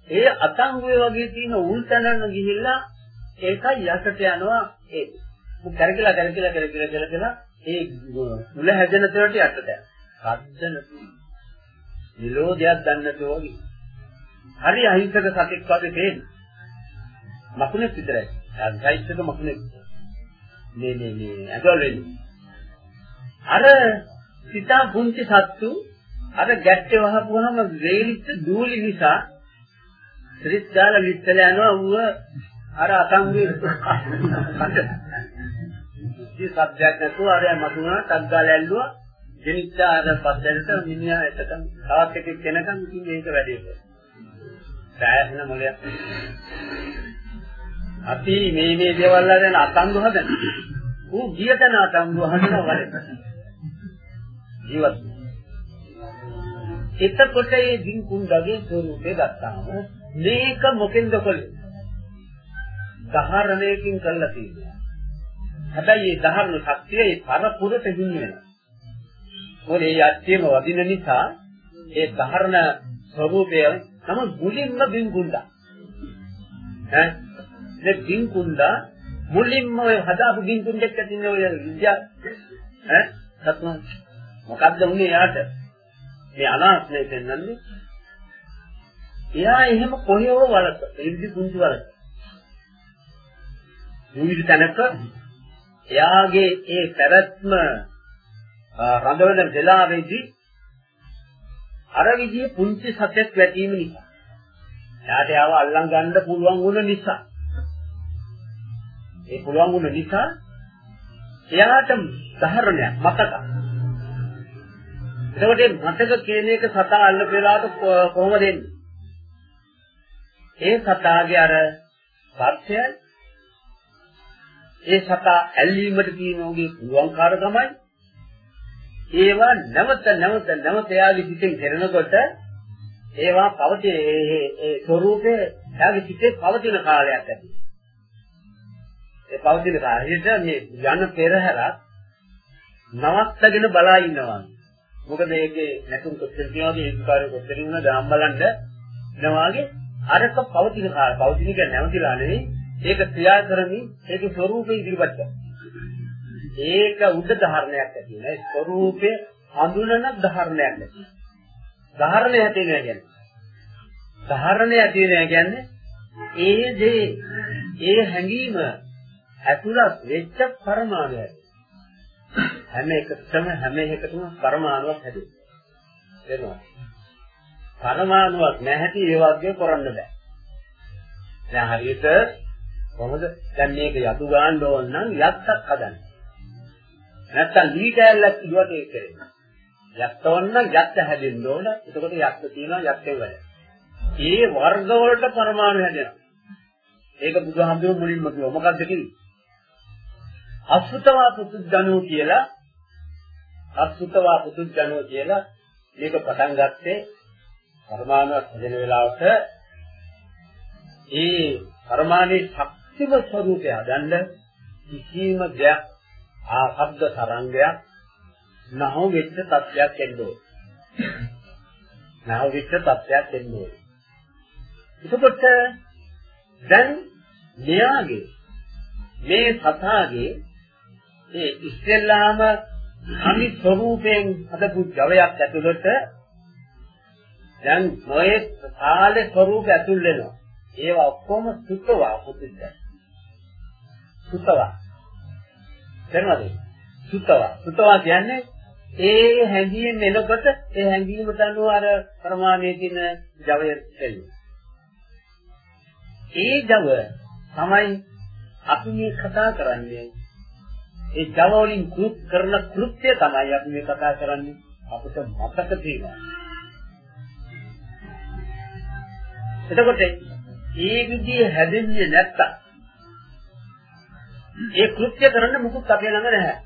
ඒ අතංගුවේ වගේ තියෙන උල්තනන ගිහිල්ලා ඒක යටට යනවා ඒක. මුත් කරකිලා කරකිලා කරකිලා කරකිලා ඒ මුල හැදෙන තැනට යටට යනවා. සද්දන නිරෝධයක් දන්නතෝ වගේ. හරි අහිංසක සතෙක් වගේ තේන්නේ. මකුණෙක් විතරයි. අහිංසක මකුණෙක්. මේ මේ මේ ඇදවල වෙන්නේ. අර සිතා පුංචි සත්තු අර ගැට්ටේ වහපුවාම වේලිච්ච දූලි නිසා ත්‍රිස් දාලා විත්තල යනවා ඌව අර අසංගේ කඩ. ඉති සබ්ජෙක්ට් නැතුව අර මතුණා ටක් ගාලා ඇල්ලුවා දෙනිච්චා අර පස්සෙන්ට මිනිහා එතකන් තවත් එකෙක් කෙනකන් ඉතින් මේක වැඩේ කරා. සෑහෙන මොලයක්. අපි මේ මේ දේවල් වල අතංගු හදන. ඌ ගියතන අතංගු හදන වලට. ජීවත්. එතකොට මේ දින්කුණ්ඩගේ ස්වරූපේ ගත්තාම මේක මොකෙන්ද කොල්ලේ? දහරණයකින් කළා තියෙනවා. හැබැයි මේ දහරණ ශක්තිය ඒ පරපුරට හිමි වෙනවා. මොකද මේ යත්‍යම වදින නිසා ඒ දහරණ ස්වરૂපය තම මුලින්ම බින්කුණ්ඩා. ඈ මේ බින්කුණ්ඩා මුලින්ම ඔය හදාපු බින්කුණ්ඩෙක් ඇතින්නේ ඔය විද්‍යා ඈ සත්ම මොකද්ද උනේ යාට? මේ අනාත්මය පෙන්වන්නේ. එයා එහෙම කොහෙව වලක ඉරිදි කුංචි වලක. විවිධ තැනක එයාගේ ඒ පැවැත්ම රඳවන වෙලාවේදී අර විදිහේ පුංචි සතෙක් වැටීම නිසා. එයාට යව අල්ලන් ගන්න පුළුවන් වුණ නිසා. ඒ පුළුවන් වුණ නිසා එයාට ධාරණයක් මතක. එතකොට මතක කියන එක සතා අල්ල පෙරාට කොහොමද එන්නේ? ඒ සතාගේ අර සත්‍යයි ඒ සතා ඇල්ලීමට තියෙන ඔහුගේ පුළුවන්කාරකමයි ඒවා නැවත නැවත නැවත එයාගේ සිතෙන් කරනකොට ඒවා පවතින ඒ ඒ ස්වરૂපේ එයාගේ සිතේ පවතින කාලයක් ඇති. ඒ පවතින කාලෙට මේ යන පෙරහැරක් නවත්තගෙන බලා ඉන්නවා. මොකද මේකේ නැතුම් කොච්චර කියනවාද ඒක කාර්ය කොච්චර වුණා ගාම් බලන්න නවාගේ අරක පවතින කාල පවතින එක නැවතිලා නෙවෙයි ඒක ක්‍රියා කරමින් ඒකේ ස්වરૂපය ඉදිරිපත් කරනවා. ඒක උද්ද ධාරණයක් ඇති වෙන. ඒ ස්වરૂපයේ හඳුනන ධාරණයක් ඇති. ධාරණය ඇති වෙනවා කියන්නේ. ධාරණය ඇති වෙනවා කියන්නේ ඒ දේ ඒ හැඟීම ඇතුළත් වෙච්ච පරමාණුය. හැම එකටම හැම එකටම පරමාණුවක් හැදෙනවා. එනවා. පරමාණුවක් නැහැටි ඒ වගේ කරන්න බෑ. දැන් හරියට කොහොමද දැන් මේක යතු ගන්න ඕන නම් යත්තක් හදන්න. නැත්තම් දී කෑල්ලක් ඉදුවට ඒක කරේ. යත්ත ඕන නම් යත්ත හැදෙන්න ඕන. එතකොට යත්ත තියෙනවා යත්තේ වැඩ. ඒ වර්ග වලට පරමාණු හැදෙනවා. ඒක බුදුහාමුදුරුවෝ මුලින්ම කිව්වා. මොකද්ද කිව්වේ? අසුතවා පුදුජනෝ කියලා අසුතවා පුදුජනෝ කියලා මේක පටන් ගත්තේ පරමාණුවක් හැදෙන වෙලාවට ඒ පරමාණුයේ ශක්තිම ස්වરૂපය හදන්න කිසිම දෙයක් ආශබ්ද තරංගයක් නහව වෙච්ච තත්ත්වයක් එන්න ඕනේ. නහව වෙච්ච තත්ත්වයක් එන්න ඕනේ. එතකොට දැන් මෙයාගේ මේ සතාගේ ඒ ඉස්සෙල්ලාම අනි ස්වરૂපයෙන් හදපු ජවයක් ඇතුළත දැන් නොයේ කාලේ ස්වરૂප ඇතුල් වෙනවා. ඒවා ඔක්කොම සුතවා පුදුද්ද. සුතවා. දැනවද? සුතවා. සුතවා කියන්නේ ඒ හැඟීම් එනකොට ඒ හැඟීමට අනුව අර ප්‍රමාණයේ තියෙන ජවය එන්නේ. ඒ ජව තමයි අපි මේ කතා කරන්නේ. ඒ ජව වලින් කෘත් කරන කෘත්‍ය තමයි අපි මේ කතා කරන්නේ. අපිට මතක තියෙනවා. එතකොට ඒ විදිහ හැදෙන්නේ නැත්තම් ඒ කෘත්‍ය කරන්න මුකුත් අපේ ළඟ නැහැ.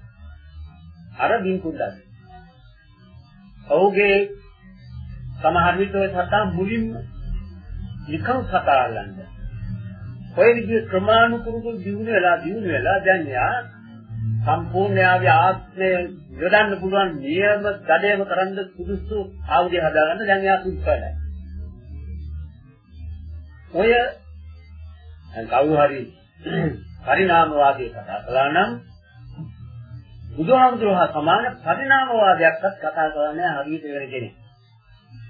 අර බින්කුණ්ඩක්. ඔහුගේ සමහර විට ඔය සතා මුලින්ම නිකන් සතා අල්ලන්න. ඔය විදිහ ක්‍රමානුකූලව දිනු වෙලා දිනු වෙලා දැන් යා සම්පූර්ණ යාගේ ආත්මය යොදන්න පුළුවන් නියම දඩයම කරන්න සුදුසු ආයුධය හදාගන්න දැන් යා සුදුසුයි. ඔය කවුරු හරි පරිණාමවාදී කතා කළා නම් බුදුහාමුදුරුවෝ සමාන පරිණාමවාදයක්වත් කතා කරන්නේ හරියට වෙන කෙනෙක්.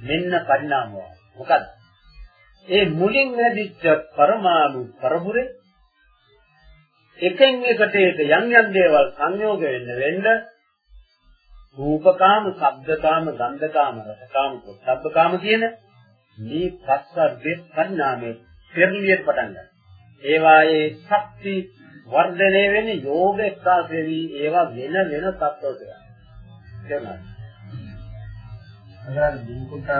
මෙන්න පරිණාමවාද. මොකද? ඒ මුලින් හැදිච්ච පරමාණු පරපුරේ එකෙන් එකට එක යම් යම් දේවල් සංයෝග වෙන්න වෙන්න රූපකාම, ශබ්දකාම, ගන්ධකාම, රසකාම, පොට්ටබ්බකාම කියන මේ පස්සර්ගයේ පරිණාමයේ පෙරලියට පටන් ගන්නවා. ඒවායේ ශක්ති වර්ධනය වෙන්නේ යෝග එක්කාසෙවි ඒවා වෙන වෙන තත්ත්වවලට. තේරුණාද? අගර දිනකුටා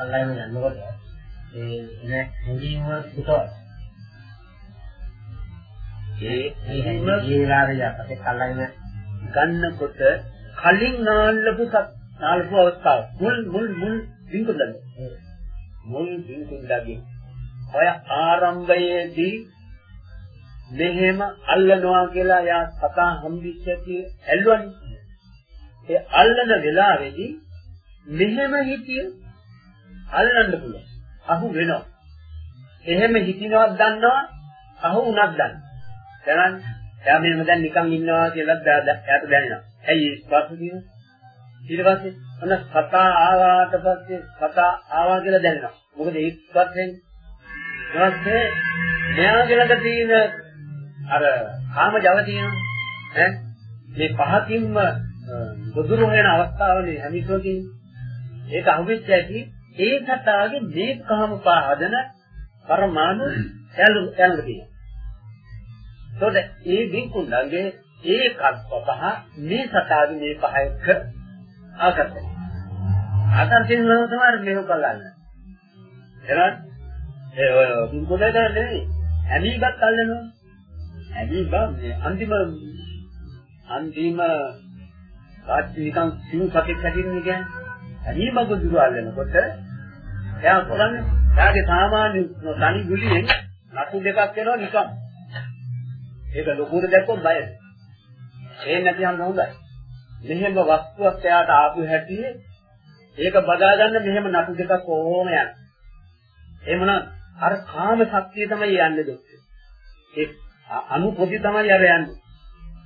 අල්ලගෙන යනකොට ඒ නේ හැංගීම සුතව. ඒ ජීලාරිය අපේ අල්ලගෙන ගන්නකොට කලින් නාල්ලපු නාල්පු අවස්ථාව මුල් මුල් මුල් දින්කුදන්නේ. මුල් දින්කුදගේ ඔය ආරම්භයේදී මෙහෙම අල්ලනවා කියලා යා කතා හම්බිච්චටි ඇල්ලුවනේ. ඒ අල්ලන වෙලාවේදී මෙහෙම හිතිය අල්ලන්න පුළුවන්. අහු වෙනවා. එහෙම හිතිනවත් දන්නවා අහු උනත් දන්නවා. දැනන් එයා මෙහෙම දැන් නිකන් ඉන්නවා කියලා එයාට දැනෙනවා. ඇයි ස්පර්ශ කියන්නේ? ඊට පස්සේ අන්න කතා ආවාට පස්සේ කතා ආවා කියලා දැනෙනවා. මොකද ඒ ස්පර්ශයෙන් ඊපස්සේ මෙයාගේ ළඟ තියෙන අර කාම ජව තියෙනවා ඈ මේ පහකින්ම ගොදුරු වෙන අවස්ථාවනේ හැමිසෝකින් ඒක අහුවෙච්ච ඇති ඒ සතාගේ මේ කාම පාදන පරමාණු ඇලු ඇලු තියෙනවා ඒකට ඒ විකුණ්ඩගේ ඒ කල්ප පහ මේ සතාගේ මේ පහ එක්ක ආකර්ෂණය ආකර්ෂණය වෙනවා තමයි මේක බලන්න එහෙනම් ඒ ඔය දුර්ගොඩ කරන්නේ හැමීගත් අල්ලනවා. හැමීගා මේ අන්තිම අන්තිම ආච්චි නිකන් සිව් සතෙක් හැදින්නේ කියන්නේ. හැමීමක දුර අල්ලනකොට එයා කරන්නේ එයාගේ සාමාන්‍ය තනි ගුලියෙන් නටු දෙකක් වෙනවා නිකන්. ඒක ලොකුට දැක්කොත් බයයි ඒ නැතිනම් හොඳයි මෙහෙම වස්තුවක් එයාට ආපු හැටි ඒක බදා ගන්න මෙහෙම නටු දෙකක් ඕම යන එහෙමනම් අර කාම ශක්තිය තමයි යන්නේ දෙන්නේ. ඒ අනු පොඩි තමයි අර යන්නේ.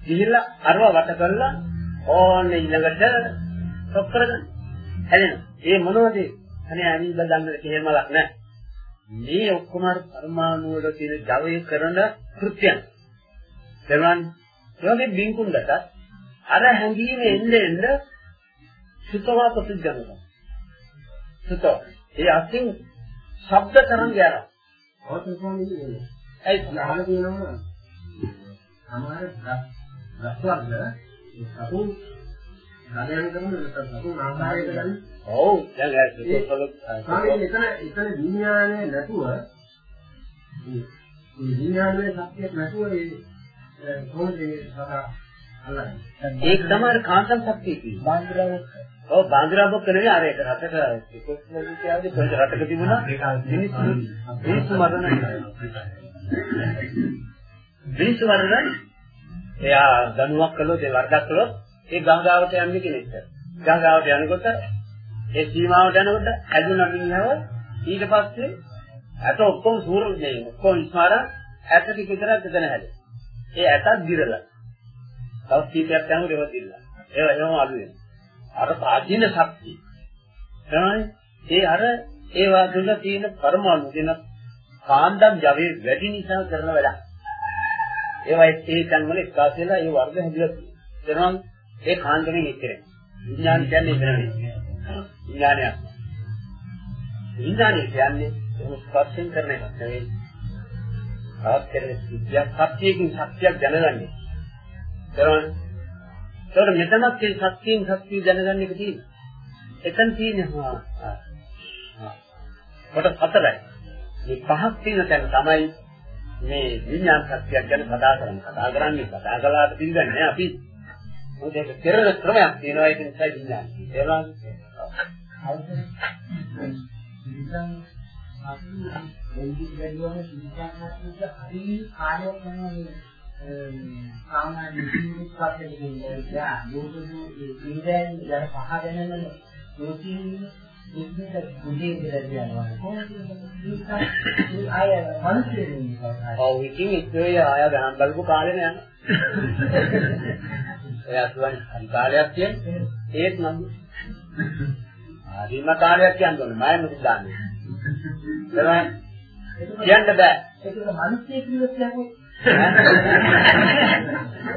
ගිහිල්ලා අරව වට කරලා ඕන්නේ ඊළඟට ස්ටොප් කරගන්න. හැදෙනවා. ඒ මොනවද? අනේ අනිත් බදන්න තේමලක් නැහැ. මේ ඔක්කොම පරමාණු වල තියෙන ජවය කරන කෘත්‍යයන්. දරුවන් ඒවගේ බින්කුණ්ඩට අර හැංගීම එන්න එන්න සුතවා ප්‍රතිජනක. සුතව. ඒ අතින් ශබ්ද තරංග යනවා. අවශ්‍ය ස්වාමීනි ඒ අහලා තියෙනවා සමහර රස්වර්ග සතුන් නදයන් කරන සතුන් ආකාරයක ගන්න. ඔව් දැන් ඒක ස්වාමීනි එතන එතන විඥානය නැතුව මේ විඥානයේ ශක්තියක් නැතුව ඒ ඒ සතා අල්ලන්නේ? ඒක තමයි කාන්තම් ශක්තිය කියන්නේ. බාන්දරාවක් ඔව් බාන්දරාවක් කරන්නේ අර ඒක රටක කොස්මොලිස් කියන්නේ කොහෙද රටක තිබුණා මිනිස්සු මිනිස්සු මරණ මිනිස්සු මරණ එයා දනුවක් කළොත් ඒ වර්ධක් කළොත් ඒ ගංගාවට යන්නේ කෙනෙක්. ගංගාවට යනකොට ඒ සීමාවට යනකොට ඇදුණා මිනිහව ඊට පස්සේ ඇට ඔක්කොම සූර මේ ඔක්කොම ඉස්මාර ඇට ටික විතරක් එතන හැදේ. ඒ ඇටත් දිරලා. තව කීපයක් යනකොට ඒවා දිරලා. ඒවා එහෙම අඩු වෙනවා. අර ප්‍රාචීන ශක්තිය. තමයි ඒ අර ඒවා තුළ තියෙන පරමාණු දෙන කාන්දම් ජවයේ වැඩි නිසා කරන වැඩක්. ඒවා ඒ තැන් වල එක්කාස වෙලා ඒ වර්ග හැදිලා තියෙනවා. ඒ කාන්දමෙන් එක්කනේ. විඥාන කියන්නේ ඉතන නෙවෙයි. විඥානයක්. විඥානය කියන්නේ ස්පර්ශයෙන් කරන එකක් නෙවෙයි. ආත් කරන සිද්ධියක් සත්‍යයෙන් සත්‍යයක් දැනගන්නේ. කරන්නේ. ඒකට මෙතනත් ඒ සත්‍යයෙන් සත්‍ය දැනගන්න එක තියෙනවා. එතන තියෙනවා. කොට හතරයි. මේ පහක් තියෙන තැන තමයි මේ විඥාන සත්‍යයක් ගැන කතා කරන්නේ. කතා කරන්නේ කතා කළාට පිළිගන්නේ අපි. මොකද ඒක කෙරෙන ක්‍රමයක් තියෙනවා ඒක නිසා විඥාන. ඒවා දෙවි බැලුවම සිද්ධාන්තයක් හරි කාලයක් යනවා සාමාන්‍ය ජීවිත පස්සේ කියන්නේ යෝගදු ඉන්දෙන් යන පහ දැනගෙන යෝගී ඉන්නද බුදේ කියලා යනවා කොහොමද ආය මනසේ ඔව් ඉතින් ඒ ආය ගහන් බලපු කාලේ නෑ. එයා කියන්නේ හරි කාලයක් කියන්නේ ඒත් නම් හරිම කාලයක් කියන්නේ මම මොකද දන්නේ? කියන්න බෑ ඒක මිනිස්සේ කියලා කියන්නේ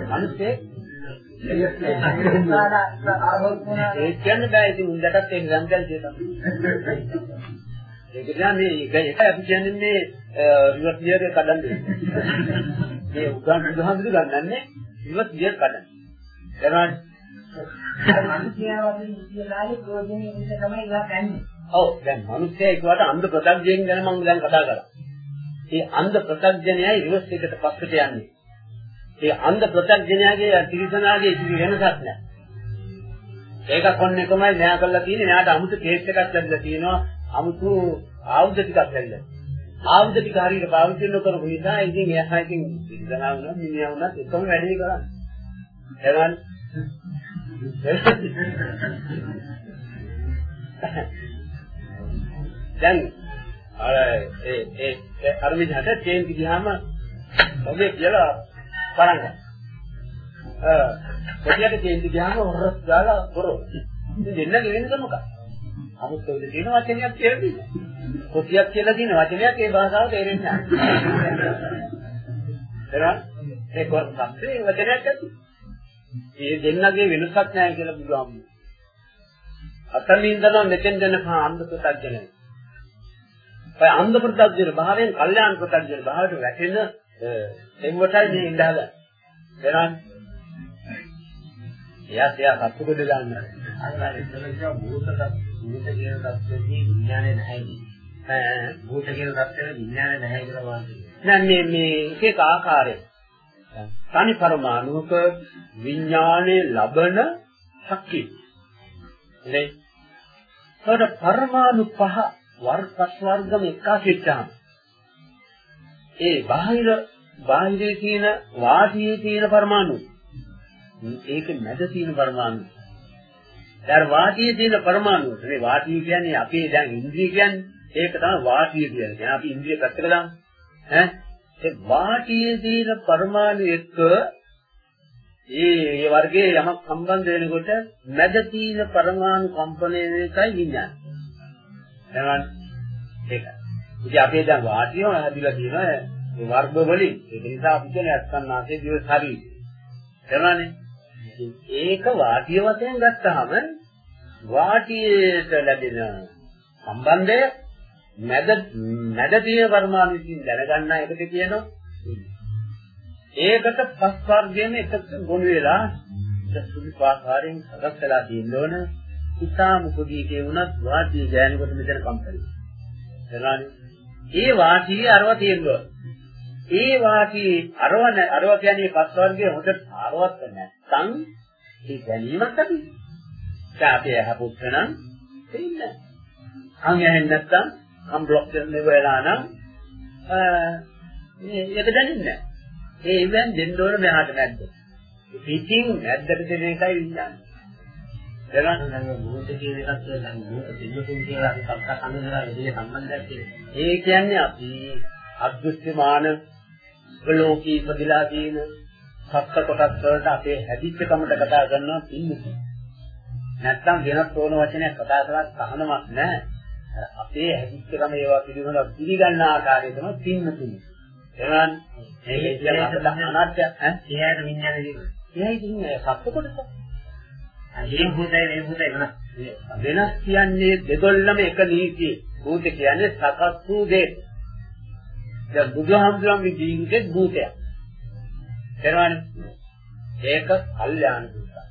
මිනිස්සේ ඒ කියන්නේ බෑ ඉතින් උන්දටත් ඒක ගම්කල් තමයි. ඒක කියන්නේ ඒක අපි කියන්නේ මේ රිවර්ස් ගියර් කඩන්නේ. මේ උගන් බුදුහාමුදුරු ගන්නන්නේ රිවර්ස් ගියර් කඩන්නේ. කරන්නේ මිනිස්යාවකින් කියලාලේ ප්‍රයෝජනෙ ඉන්න තමයි ඉලා ගන්නෙ. ඔව් දැන් මිනිස්සයා ඒකට අන්ධ ප්‍රත්‍යඥයෙන් ගැන මම දැන් කතා කරා. ඒ අන්ධ ප්‍රත්‍යඥයයි රිවර්ස් එකට පස්සට යන්නේ. ඒ අන්ධ ප්‍රත්‍යඥයාගේ ත්‍රිසනාගේ ඉති වෙනසක් නැහැ. ඒක කොන්නේ කොමයි මෙයා කරලා තියෙන්නේ. මෙයාට 아무තු කේස් එකක් ලැබිලා තියෙනවා. 아무තු ආයුධ ටිකක් ලැබිලා. ආයුධ ටික හරියට භාවිතා නොකරපු නිසා ඉතින් එයා ඉතින් ත්‍රිසනා වුණා, මිනිහා වුණා එකම වැඩේ කරන්නේ. එහෙනම් දැන් අර ඒ ඒ අර විදිහට චේන්ජ් ගියාම ඔබේ කියලා පරංග. අ කොටියට චේන්ජ් ගියාම හොරස් දාලා කරෝ. ඉතින් දෙන්නගේ වෙනස මොකක්ද? අමුත් ඔය දෙන වචනයක් කියලා තියෙනවා. කොටියක් කියලා තියෙන වචනයක් ඒ භාෂාව තේරෙන්නේ නැහැ. එහෙනම් ඒ කොටස්සේ වචනයක් ඇති. ඒ දෙන්නගේ වෙනසක් නැහැ කියලා බුදුහාමුදුරුවෝ. අතනින් ඉඳලා මෙතෙන් දෙනකම් අන්ධ පුතග්ජනයි. ඔය අන්ධ ප්‍රත්‍යඥ භාවයෙන් කල්යාණ ප්‍රත්‍යඥ භාවයට වැටෙන දෙවටයි මේ ඉඳ හදන්නේ. එහෙනම් එයා එයා සතුටුද ගන්න. අර ඉතලක භූත භූත කියන தත්ත්වයේ විඥානය නැහැ. ඈ භූත කියන தත්ත්වයේ විඥානය නැහැ කියලා වාදිනවා. දැන් මේ මේ එක ආකාරයෙන් තනි පරමාණුක විඥානයේ ලබන ශක්තිය. නේ? ඒකට පරමාණු පහ වර්ගස් වර්ගම එකාසෙච්චාම ඒ බාහිර බාහිරේ තියෙන වාසියේ තියෙන පරමාණු. ඒක මැද තියෙන පරමාණු. දැන් වාසියේ තියෙන පරමාණු. මේ වාසිය කියන්නේ අපේ දැන් ඉන්ද්‍රිය කියන්නේ. ඒක තමයි වාසිය කියන්නේ. දැන් අපි ඉන්ද්‍රිය පැත්තට දාමු ඈ? ඒ වාසියේ තියෙන පරමාණු එක්ක ඒ ඒ වර්ගයේ යමක් සම්බන්ධ වෙනකොට මැද තියෙන පරමාණු කම්පණය එකයි විඥානය එහෙනම් ඒක. ඉතින් අපේ දැන් වාසියම හැදිලා තියෙනවා ඒ වර්ග වලින්. ඒක නිසා අපි කියන්නේ අත්සන්නාසේ දිව ශරීරය. කරනනේ. ඒක වාසිය වශයෙන් ගත්තාම වාසියට ලැබෙන සම්බන්ධය මැද මැද තියෙන පරමාණු විසින් දැනගන්න එකට කියනවා. ඒකට පස් වර්ගයෙන් එකතු ගොනු වෙලා සුදු පාකාරයෙන් සකස් වෙලා තියෙනවන ඉතාම පොඩි එකේ වුණත් වාසිය ගෑනකොට මෙතන කම්පැනි. එනවානේ. ඒ වාසිය අරව තියෙනවා. ඒ වාසිය අරව අරව කියන්නේ පස් වර්ගයේ හොඳට ආරවත් නැත්නම් ඒ ගැනීමක් අපි. ඡාපේ හපුත් නම් දෙන්න. අන් ඇහෙන්නේ නැත්නම් කම් බ්ලොක් කරන්න වෙලා නම් මේ ඒක දැනෙන්නේ නැහැ. ඒ ඉවෙන් දෙන්න ඕන මෙහාට නැද්ද? පිටින් නැද්දට දෙන එකයි විඥානය. දැනගන්න නම් භූත කියන එකත් දැන් භූත දෙවිතුන් කියලා සත්‍ය සම්බන්ධලා විදිහේ සම්බන්ධයක් තියෙනවා. ඒ කියන්නේ අපි අදෘශ්‍යමාන ලෝකී ඉපදලා තියෙන සත්‍ය කොටස් වලට අපේ හැදිච්ච කමට කතා කරනවා පින්නකි. නැත්තම් වෙනත් ඕන වචනයක් කතා කරලා තහනමක් නැහැ. අපේ හැදිච්චකම ඒවා පිළිබඳව පිළිගන්න ආකාරය තමයි පින්න. එහෙනම් මේක කියන්නේ අපිට අනාත්‍ය ඈ එයාට විඥානය දෙන්නේ. එයයි ඉන්නේ සත්‍ය කොටස. ඒ භූතය මේ භූතය වෙනස්. වෙනස් කියන්නේ දෙදොල්ලම එක නීතිය. භූත කියන්නේ සකස් වූ දේ. දැන් බුදුහාමුදුරන්ගේ ජීවිතේ භූතයක්. එනවනේ. ඒක කල්යාණ භූතය.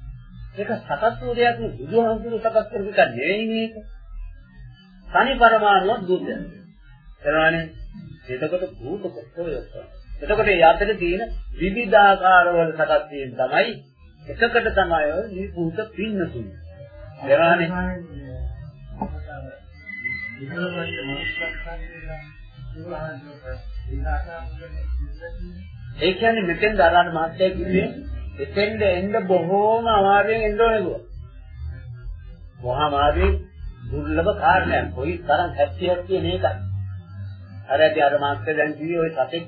ඒක සකස් වූ දෙයක් නෙවෙයි බුදුහාමුදුරු සකස් කරපු එක නෙවෙයි මේක. තනි පරමාණුවක් භූතයක්. එනවනේ. එතකොට භූත කොටය. එතකොට ඒ යතේ තියෙන විවිධාකාරවල සකස් වීම තමයි එකකට තමයි මේ භූත පින්න තුනේ. එනවනේ. ඒ කියන්නේ මෙතෙන් දාලාන මහත්තයා කිව්වේ එතෙන්ද එන්න බොහෝම අමාරුවෙන් එන්න ඕනේ කිව්වා. මහා මාර්ගයේ දුර්ලභ කාරණයක්. කොයි තරම් හැප්පියක් කියන එකයි. අර ඇති අර මාත්‍ය දැන් කිව්වේ ওই සතෙක්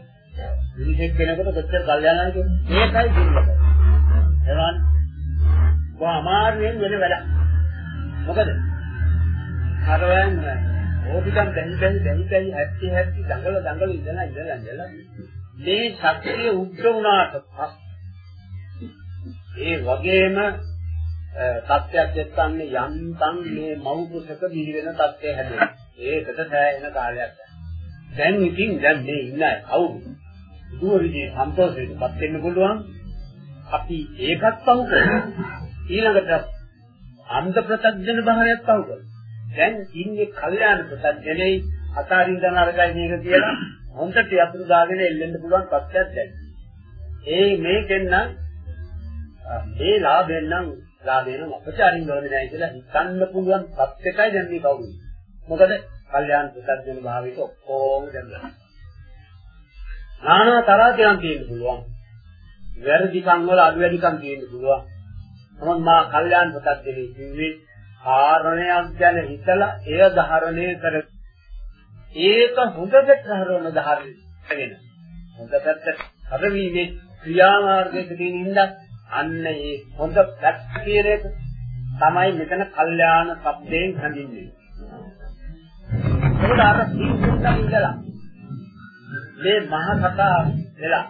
මිනිහෙක් කෙනෙකුට කොච්චර කල්යනාද කියන්නේ. මේකයි දුර්ලභ. එහෙනම් බොහොම අමාරුවෙන් වෙන වැඩක්. මොකද? අරයන් ඕටිකම් දැහි දැහි දැහි දැහි හැප්පි හැප්පි දඟල දඟල ඉඳලා ඉඳලා ඉඳලා මේ ශක්තිය උද්ද වුණාට ඒ වගේම සත්‍යයක් එක්කන්නේ යන්තම් මේ මව් කුසක දිවි වෙන තත්ත්වය හැදෙනවා. ඒකට සෑහෙන කාලයක් දැන් ඉතින් දැන් මේ ඉන්න අය කවුද? දුව විදිහේ සන්තෝෂයටපත් වෙන්න පුළුවන්. අපි ඒකත් පහු කරමු. ඊළඟට අන්ධ ප්‍රත්‍යඥ භාවයක් පහු කරමු. දැන් ඉන්නේ කල්යාණ ප්‍රත්‍යඥයි අතාරින්න නරකයි මේක කියලා හොඳට යතුරු දාගෙන එල්ලෙන්න පුළුවන් තත්ත්වයක් දැන්. ඒ මේකෙන් නම් මේ ලාභයෙන් නම් ලාභයෙන් අපිට අරින්න ඕනේ නැහැ කියලා හිතන්න පුළුවන් සත්‍යකයි දැන් මේ කවුරුද? මොකද කල්යාණ ප්‍රත්‍යඥ භාවයට ඔක්කොම දැන්ලා. නානා තරහටයන් තියෙන්න පුළුවන්. වැරදිකම් වල අඩු වැඩිකම් තියෙන්න පුළුවන්. නමුත් මා කල්යාණ ප්‍රත්‍යඥ කිව්වේ කාරණයක් ගැන හිතලා එය ධාරණය කර ඒක හොඳට ධාරණ ධාරණය වෙන. හොඳ පැත්ත හදවීමේ ක්‍රියාමාර්ගයක තියෙන ඉඳන් අන්න ඒ හොඳ පැත්ත කියන එක තමයි මෙතන කල්යාණ શબ્දයෙන් හඳුන්වන්නේ. ඒකට අර සීසුන්දා ඉඳලා මේ මහ කතා වෙලා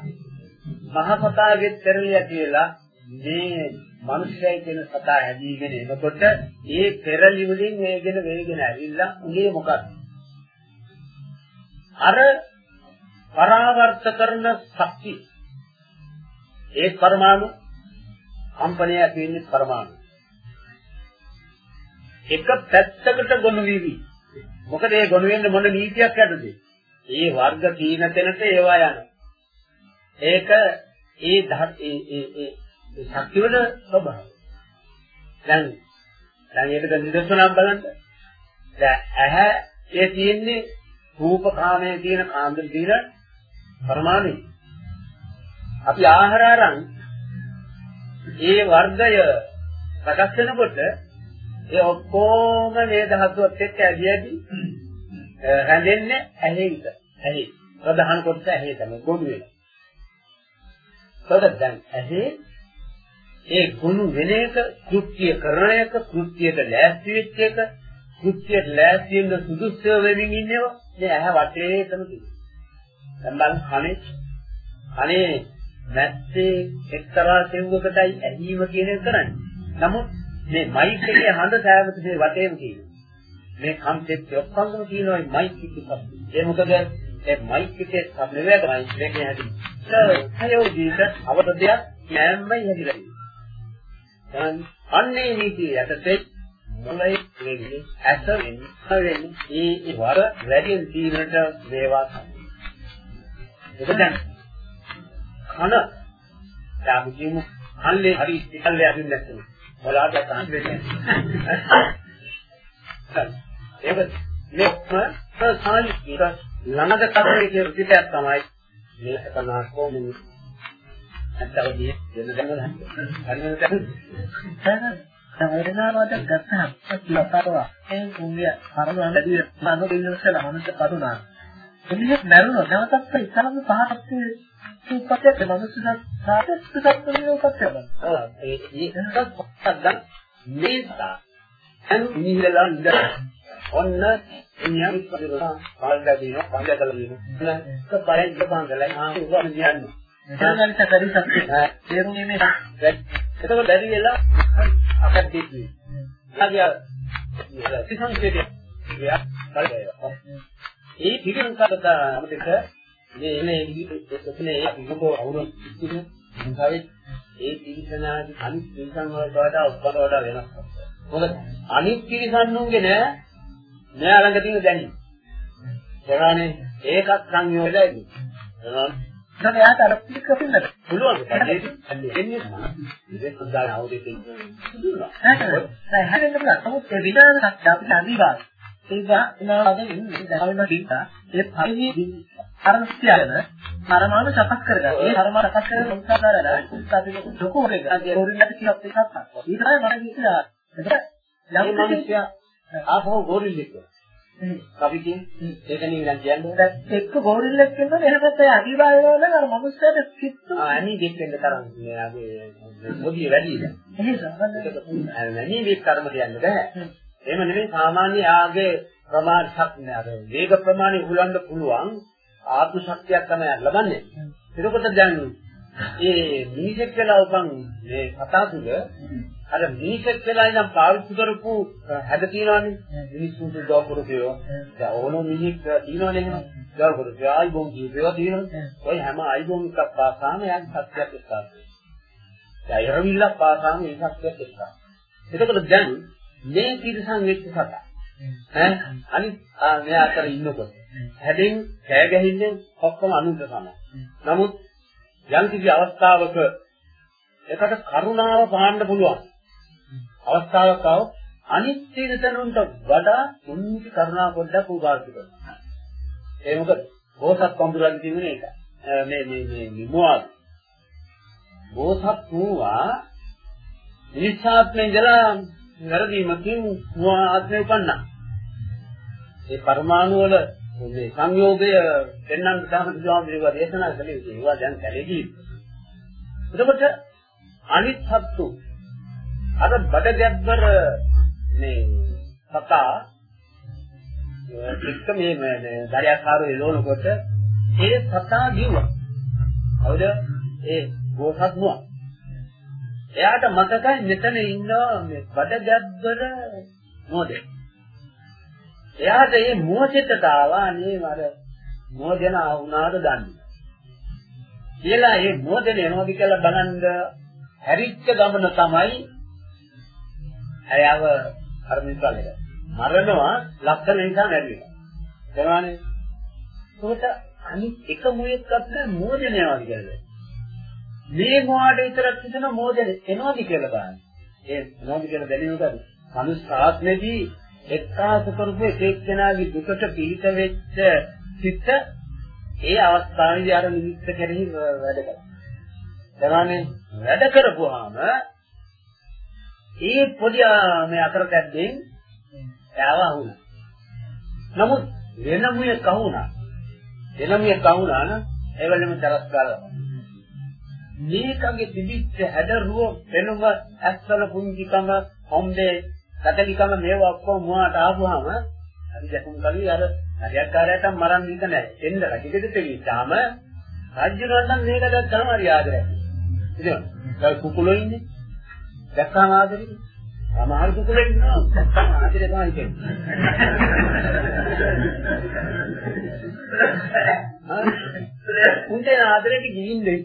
මහ කතාවේ පෙරලිය කියලා මේ මිනිස්සයි කියන කතා හැදීගෙන එනකොට ඒ පෙරලි වලින් වේගෙන වේගෙන ඇවිල්ලා උනේ මොකක්ද? අර පරාවර්ත කරන ශක්තිය. ඒ පරමාණු කම්පනය ඇති වෙන්නේ පරමාණු. එක පැත්තකට ගොනු වීවි. මොකද ඒ ගොනු වෙන්නේ මොන නීතියක් යටතේ? ඒ වර්ග කීන තැනට ඒවා යන ඒක ඒ ඒ ඒ ඒ ශක්තිවල ස්වභාවය දැන් දැන් ඒකට නිදර්ශනයක් බලන්න දැන් ඇහැ ඒ තියෙන්නේ රූප කාමයේ තියෙන කාන්දර තියෙන පරමාණු අපි ආහාර අරන් ඒ වර්ගය සකස් වෙනකොට ඒ ඔක්කොම මේ ධාතුවත් එක්ක ඇදී ඇදී රැඳෙන්නේ ඇහි ඉත. ඇහි. ප්‍රධාන කොටස ඇහි තමයි ගොනු වෙනවා. සදත් දැන් ඇහි ඒ ගොනු වෙන එක කෘත්‍ය කරන එක කෘත්‍යයට ලෑස්ති වෙච්ච එක කෘත්‍යයට ලෑස්ති වෙන සුදුසු වෙමින් ඉන්නේවා මේ ඇහැ වටේටම තියෙනවා. දැන් බලන්න කනේ කනේ නැත්තේ එක්තරා සෙව්වකටයි ඇහිම කියන එක කරන්නේ. නමුත් මේ මයික් එකේ හඬ සෑමකේ වටේම තියෙනවා. මේ කන්සෙප්ට් ඔක්කොම තියෙනවා මේ මයික් එකේ. ඒ මොකද ඒ මයික් එකේ සම්මෙලයට මයික් එකේ හැටි. සහයෝගීට අවබෝධයක් යෑමයි හැදිලා. දැන් අන්නේ නීතිය යටතේ මොලේ වෙන්නේ ඇස වෙන්නේ ඒ වර වැඩියෙන් තීරණයට වේවා තමයි. ඒක දැන් කන අපි කියමු කල්ලේ හරි ඉකල්ලේ අදින්න නැත්නම් මොලාට ගන්න වෙන්නේ. ඒක මෙන්න සාලික ළඟද කරේ කියන පිටයක් තමයි මේ කනා කොමුනි නැත්නම් දෙන්න දෙන්න හරියට වේදනාවට ගත්තාම ලතරව ඒ කුංගිය කරවන්නදී මනෝ දෙන්නසල මනස කරුණා එන්නේ නැරුණා නැවතත් ඉතරම පහක් සුපතේ මනසට සාපේක්ෂ සත්‍යයකට ඔව් ඒ ඒකත් පොත්තක් මේසා අන් නිලලන්ද ඔන්න එනියම් පරිරෝධ කාල්ලා දිනන පංගතල දිනන ඒක පරෙන් දෙපාන්දලයි ආ උගම කියන්නේ එතනගලිත පරිසත්‍ය තේරුම් මේ එතකොට බැරි වෙලා අපත් දෙන්නේ ආගිය සිසංකේතය ගියා කරේවා ඒ පිටින් කරත අපිට මේ එනේ එතනේ මොකෝ අවුරුදු ඉතින් මොකද ඒ තිරිසනාදි අනිත් තිරිසන් වලට වඩා උපර වඩා වෙනස්. මොකද අනිත් තිරිසන්නුන්ගේ නෑ නෑ ළඟ තියෙන දැනීම. ඒගානේ ඒකත් සංයෝගයයි. දැන් එයාට අර පිළික පින්නද පුළුවන්. එන්නේ එන්නේ ඉතින් සුදාන අවුරුදු දුන්නා. දැන් හැදෙන්න පුළුවන්. නමුත් ඒ සත්‍ය අපිට අනිවාර්ය. ඒක ඉනාවද ඉන්නේ දැනවෙන්න තිබ්බා. ඒ පරිදි අරස්තියන පරමාණු සකස් කරගන්න. ඒ පරමාණු සකස් කරන උත්සාහරන උත්සාහිත ලොකු එකක්. ඊට තමයි මට කිව්වා. එතකොට යම් මිනිස්සයා ආපහු ගෝරිල්ලෙක්. අපි කියන්නේ ඒක නිකන් කියන්නේ එක්ක ගෝරිල්ලෙක් කියනකොට එහෙමත් ඒ අනිවාර්ය වෙනවා නම් අර මනුස්සයාට කිත්තු අනී දෙක්ෙන්ද තරම් මෙයාගේ මොදිය වැඩි ඉතින්. එහෙම සම්බන්ධ දෙක් කර්ම කියන්න බෑ. එහෙම නෙමෙයි සාමාන්‍ය ආගේ ප්‍රමාණ ශක්තිය අර වේග ප්‍රමාණය උලන්න පුළුවන් ආත්ම ශක්තියක් තමයි ලබන්නේ. එතකොට දැන් ඒ මිනිසෙක් වෙලා උපන් මේ කතා තුල අර මිනිසෙක් වෙලා ඉඳන් පාවිච්චි කරපු හැද තියෙනවානේ මිනිස්සුන්ට දව කරපේව. දැන් ඕනෝ මිනිහෙක් තියෙනවනේ එහෙම. දව කරපේ ආයිබෝන් කියපේවා තියෙනවනේ. ඔය හැම ආයිබෝන් එකක් පාසාම යක් සත්‍යයක් එක්කාසයි. දැන් ඉරවිල්ලක් පාසාම ඒ සත්‍යයක් එක්කා. එතකොට දැන් මේ තිරසන් වෙච්ච සතා ඈ අනිත් මෙයා අතර ඉන්නකොට හැදෙන් කෑ ගැහින්නේ ඔක්කොම අනුන්ට තමයි. නමුත් යම් කිසි අවස්ථාවක එකට කරුණාව පාන්න පුළුවන්. අවස්ථාවක් ආව අනිත් තිරසනුන්ට වඩා උන්ති කරුණා පොඩ්ඩක් උපාර්ථ කරනවා. ඒ මොකද බෝසත් පඳුරන් කියන්නේ ඒක. මේ මේ මේ නිමුවාද. බෝසත් වූවා නිස්සාත්මෙන් ඉඳලා වැරදීමකින් ආත්මය උපන්නා. ඒ පරමාණු වල මේ සංයෝගය දෙන්නන් තමයි බුදුහාමුදුරුවෝ දේශනා කළේ ඒවා දැන් කැලේදී. එතකොට අනිත් සත්තු අර බඩගැබ්බර මේ සතා එක්ක මේ මේ දරියාකාරෝ එළවනකොට ඒ සතා ජීවා. හවුද? ඒ බෝසත් නුවා. එයාට මතකයි මෙතන ඉන්න මේ බඩගැබ්බර මොදේ. එයාට මේ මොහොතට ආවා නේ මර මොදෙන වුණාද දන්නේ. කියලා මේ මොදෙන එනවද කියලා බලන්න හැරිච්ච ගමන තමයි ඇයව අර මිසලෙද. මරනවා ලක්ෂණ නිසා නැරිලා. දන්නවනේ. ඒකට අනිත් එක මොයෙක්වත් මොදෙන යනවා කියලා. මේ මොහාට විතරක් හිතන මොදෙන එනවද කියලා බලන්න. ඒ මොනවද කියලා දැනෙන්නකද? මනුස්සාත්මෙදී එක්කාස කරපු එක එක්කෙනාගේ දුකට පිළිත වෙච්ච සිත ඒ අවස්ථාවේදී අර නිමිත්ත කෙරෙහි වැඩ කරනවා. දරානේ වැඩ කරපුවාම ඒ පොඩි මේ අකරකැද්දෙන් එයාව අහුණා. නමුත් වෙනමුය කහුණා. වෙනමුය කහුණා නම් ඒ වෙලෙම තරස් ගාලා. මේකගේ තිබිච්ච හැඩරුව වෙනම ඇස්වල පුංචිකම හොම්බේ කතලිකම මේවා ඔක්කොම මුවාට ආවම අපි දැකුම් කලී අර හරියක්කාරයට මරන්න හිත නැහැ. එන්න රජෙකුට තෙලිච්චාම රාජ්‍යරවන්නම් මේක දැක්කම හරි ආදරයි. ඉතින් ඒ කුකුලෝ ඉන්නේ. දැක්කම ආදරේ. සමහර කුකුලෝ ඉන්නවා. දැක්කම ආදරේ තමයි කියන්නේ. උන්ට ආදරේට ගිහින් දෙන්න.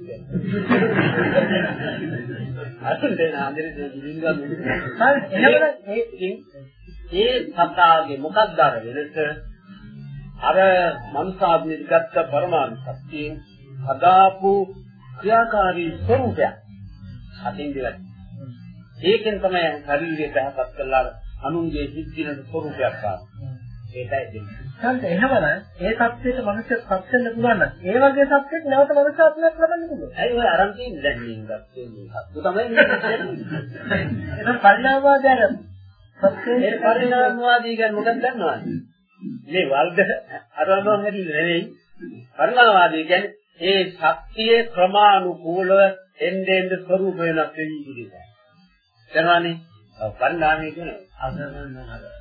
ඒ සත්‍යාගේ මොකක්ද අර වෙනස? අර මනසාදී ගත්ත පරමාණු ශක්තියෙන් හදාපු ක්‍රියාකාරී ස්වરૂපයක් අතින් දෙයක්. ඒකෙන් තමයි ශරීරය පහපත් කළා අනුන්ගේ සිද්ධින ස්වરૂපයක් ගන්න. ඒකයි දෙන්නේ. දැන් එහෙමනම් ඒ தත්ත්වයට මිනිස්සු පත් වෙන්න පුළුවන් නම් ඒ වගේ தත්ත්වෙත් නැවත මනස ආත්මයක් ලබන්න පුළුවන්. ඇයි ඔය අරන් තියෙන්නේ දැන් මේ ගත්තේ මේ හත්තු තමයි මේ. ඒක පරිණාමවාදී අර සත්‍යයේ පරිණාමවාදී කියන්නේ මොකක්ද දන්නවද? මේ වර්ග අරමම හැදිලා නෙවෙයි. පරිණාමවාදී කියන්නේ ඒ ශක්තියේ ක්‍රමානුකූලව එන්නේ එන්නේ ස්වરૂප වෙනස් වෙවි කියන එක. දැනවනේ පරිණාමය කියන්නේ අසරණ නරක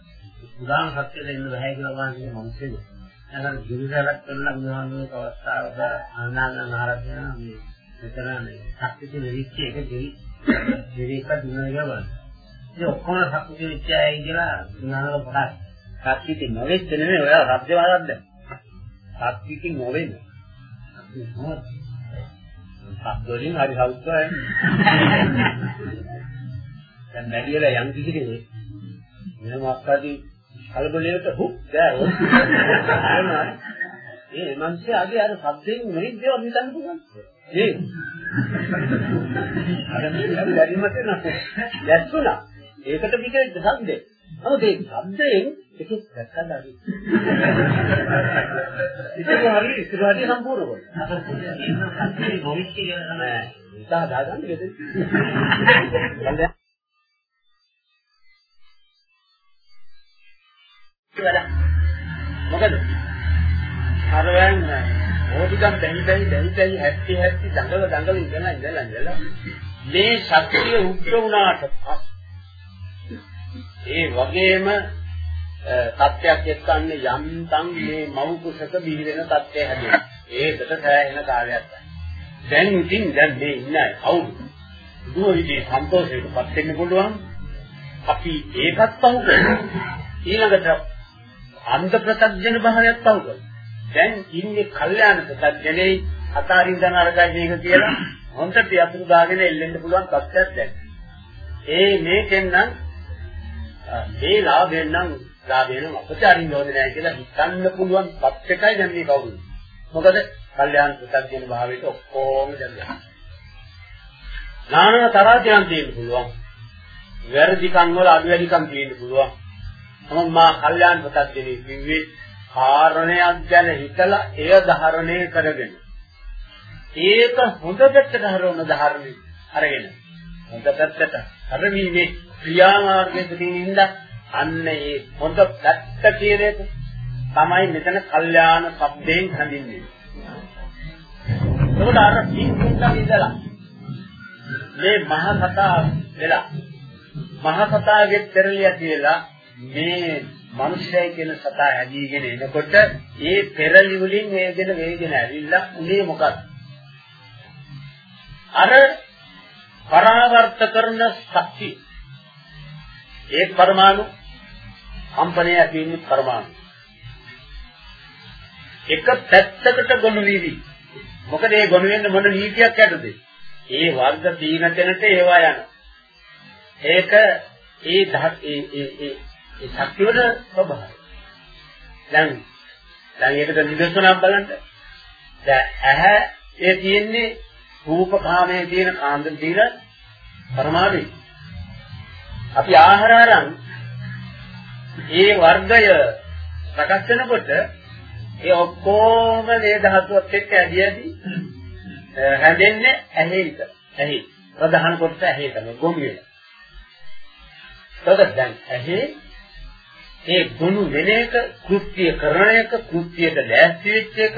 උදාන සත්‍ය දෙන්න බෑ කියලා මම කියන මොන්සෙද. නැත්නම් ගිරිසලක් කරලා බුදුහාමුදුරුවෝ අවස්ථාවක ආනන්ද මහරජා මේ මෙතන ශක්තිති වෙච්ච එක දෙවි දෙවික දුන්නා කියලා. ඒ ඔක්කොම ශක්තිති වෙච්චයි කියලා බුදුහාමුදුරුවෝ ප්‍රකාශ. ශක්තිති නොවෙච්ච නෙමෙයි ඔය රබ්ද වාදද්ද. ශක්තිති නොවෙන්නේ. සත්වලින් හරි සෞඛ්‍යයි. දැන් වැඩි වෙලා යම් කිසි කෙනෙක් වෙනම අක්කාදී කලබලයට හුක් දැවොත් ඒ මනුස්සය අගේ අර සද්දෙන් මෙහෙත් දේවල් හිතන්න පුළුවන්. ඒ අර මේ වැඩිමත් නැහැ. දැක්ුණා. ඒකට පිටේ සද්දේ. නමුත් ඒ සද්දයෙන් එකෙක් දැක්කද අර. ඉතින් හරි ඉස්සරහට සම්පූර්ණ කරනවා. ඒක මොනික් කියන තමයි. ඒක හදාගන්න බෙදෙන්නේ. වැඩ. මොකද? අරයන් ඕටිකම් බැහි බැහි බැහි බැහි හැප්පි හැප්පි දඟල දඟල ඉඳලා ඉඳලා ඉඳලා මේ ශක්තිය උත්තර වුණාට ඒ වගේම තත්ත්වයක් එක්කන්නේ යම්තම් මේ මව් කුසක බිහිවෙන තත්ත්වය හැදෙනවා. ඒකට සෑහෙන කාලයක් දැන් ඉතින් දැන් මේ ඉන්නේ කවුද? දුව විදිහේ සන්තෝෂයකටපත් වෙන්න පුළුවන්. අපි ඒකත් පහු කරනවා. ඊළඟට අන්ධ ප්‍රත්‍යජන භාවයක් පහු කරනවා. දැන් ඉන්නේ කල්යාණ ප්‍රත්‍යජනේ අතාරින් යන අරගයි මේක කියලා හොන්ට යතුරු දාගෙන එල්ලෙන්න පුළුවන් තත්ත්වයක් දැන්. ඒ මේකෙන් නම් මේ ලාභයෙන් නම් ලාභයෙන් අපිට අරින්න ඕනේ නැහැ කියලා හිතන්න පුළුවන් තත්ත්වයකයි දැන් මේ කවුරුද. මොකද කල්යාණ ප්‍රත්‍යජන භාවයට ඔක්කොම දැන් යනවා. නානා තරහයන් තියෙන්න පුළුවන්. වැරදිකම් වල අඩු වැඩිකම් තියෙන්න පුළුවන්. නමුත් මා කල්යාණ ප්‍රත්‍යදී කිව්වේ කාරණයක් ගැන හිතලා එය ධාරණය කරගෙන ඒක හොඳ පැත්තට හරවන ධාරණය අරගෙන හොඳ පැත්තට හරවීමේ ක්‍රියාමාර්ගයේ තියෙනින්ද අන්න ඒ හොඳ පැත්ත කියන එක තමයි මෙතන කල්යාණ શબ્දයෙන් හඳින්නේ. ඒකට අර කීකින්දා ඉඳලා මේ මහ කතා වෙලා මහ කතාවේ පෙරලිය කියලා මේ මිනිස්සයි කියන සතා හැදීගෙන එනකොට ඒ පෙරලි වලින් වේගෙන වේගෙන ඇවිල්ලා උනේ මොකක්ද? අර පරාවර්ත කරන ශක්තිය. ඒ පරමාණු කම්පනය ඇති වෙන්නේ පරමාණු. එක පැත්තකට ගොනු වීවි. මොකද ඒ ගොනු වෙන්න මොන නීතියක් යටද? ඒ වර්ග තීන තැනට ඒවා යන. ඒක ඒ ඒ ඒ ඒ ශක්තිවල ස්වභාවය. දැන් දැන් ඒකට නිදර්ශනයක් බලන්න. දැන් ඇහැ ඒ තියෙන්නේ රූප කාමයේ තියෙන කාන්දම් තියෙන පරමාවෙයි. අපි ආහාර අරන් ඒ වර්ගය සකස් වෙනකොට ඒ ඔක්කොම මේ ධාතුවත් එක්ක ඇදියදී හැදෙන්නේ ඇහි විතර. ඇහි ප්‍රධාන කොටස ඇහි තමයි ගොනු වෙනවා. එතකොට දැන් ඇහි ඒ ගුණ වෙන එක කෘත්‍ය කරන එක කෘත්‍යයට ලෑස්ති වෙච්ච එක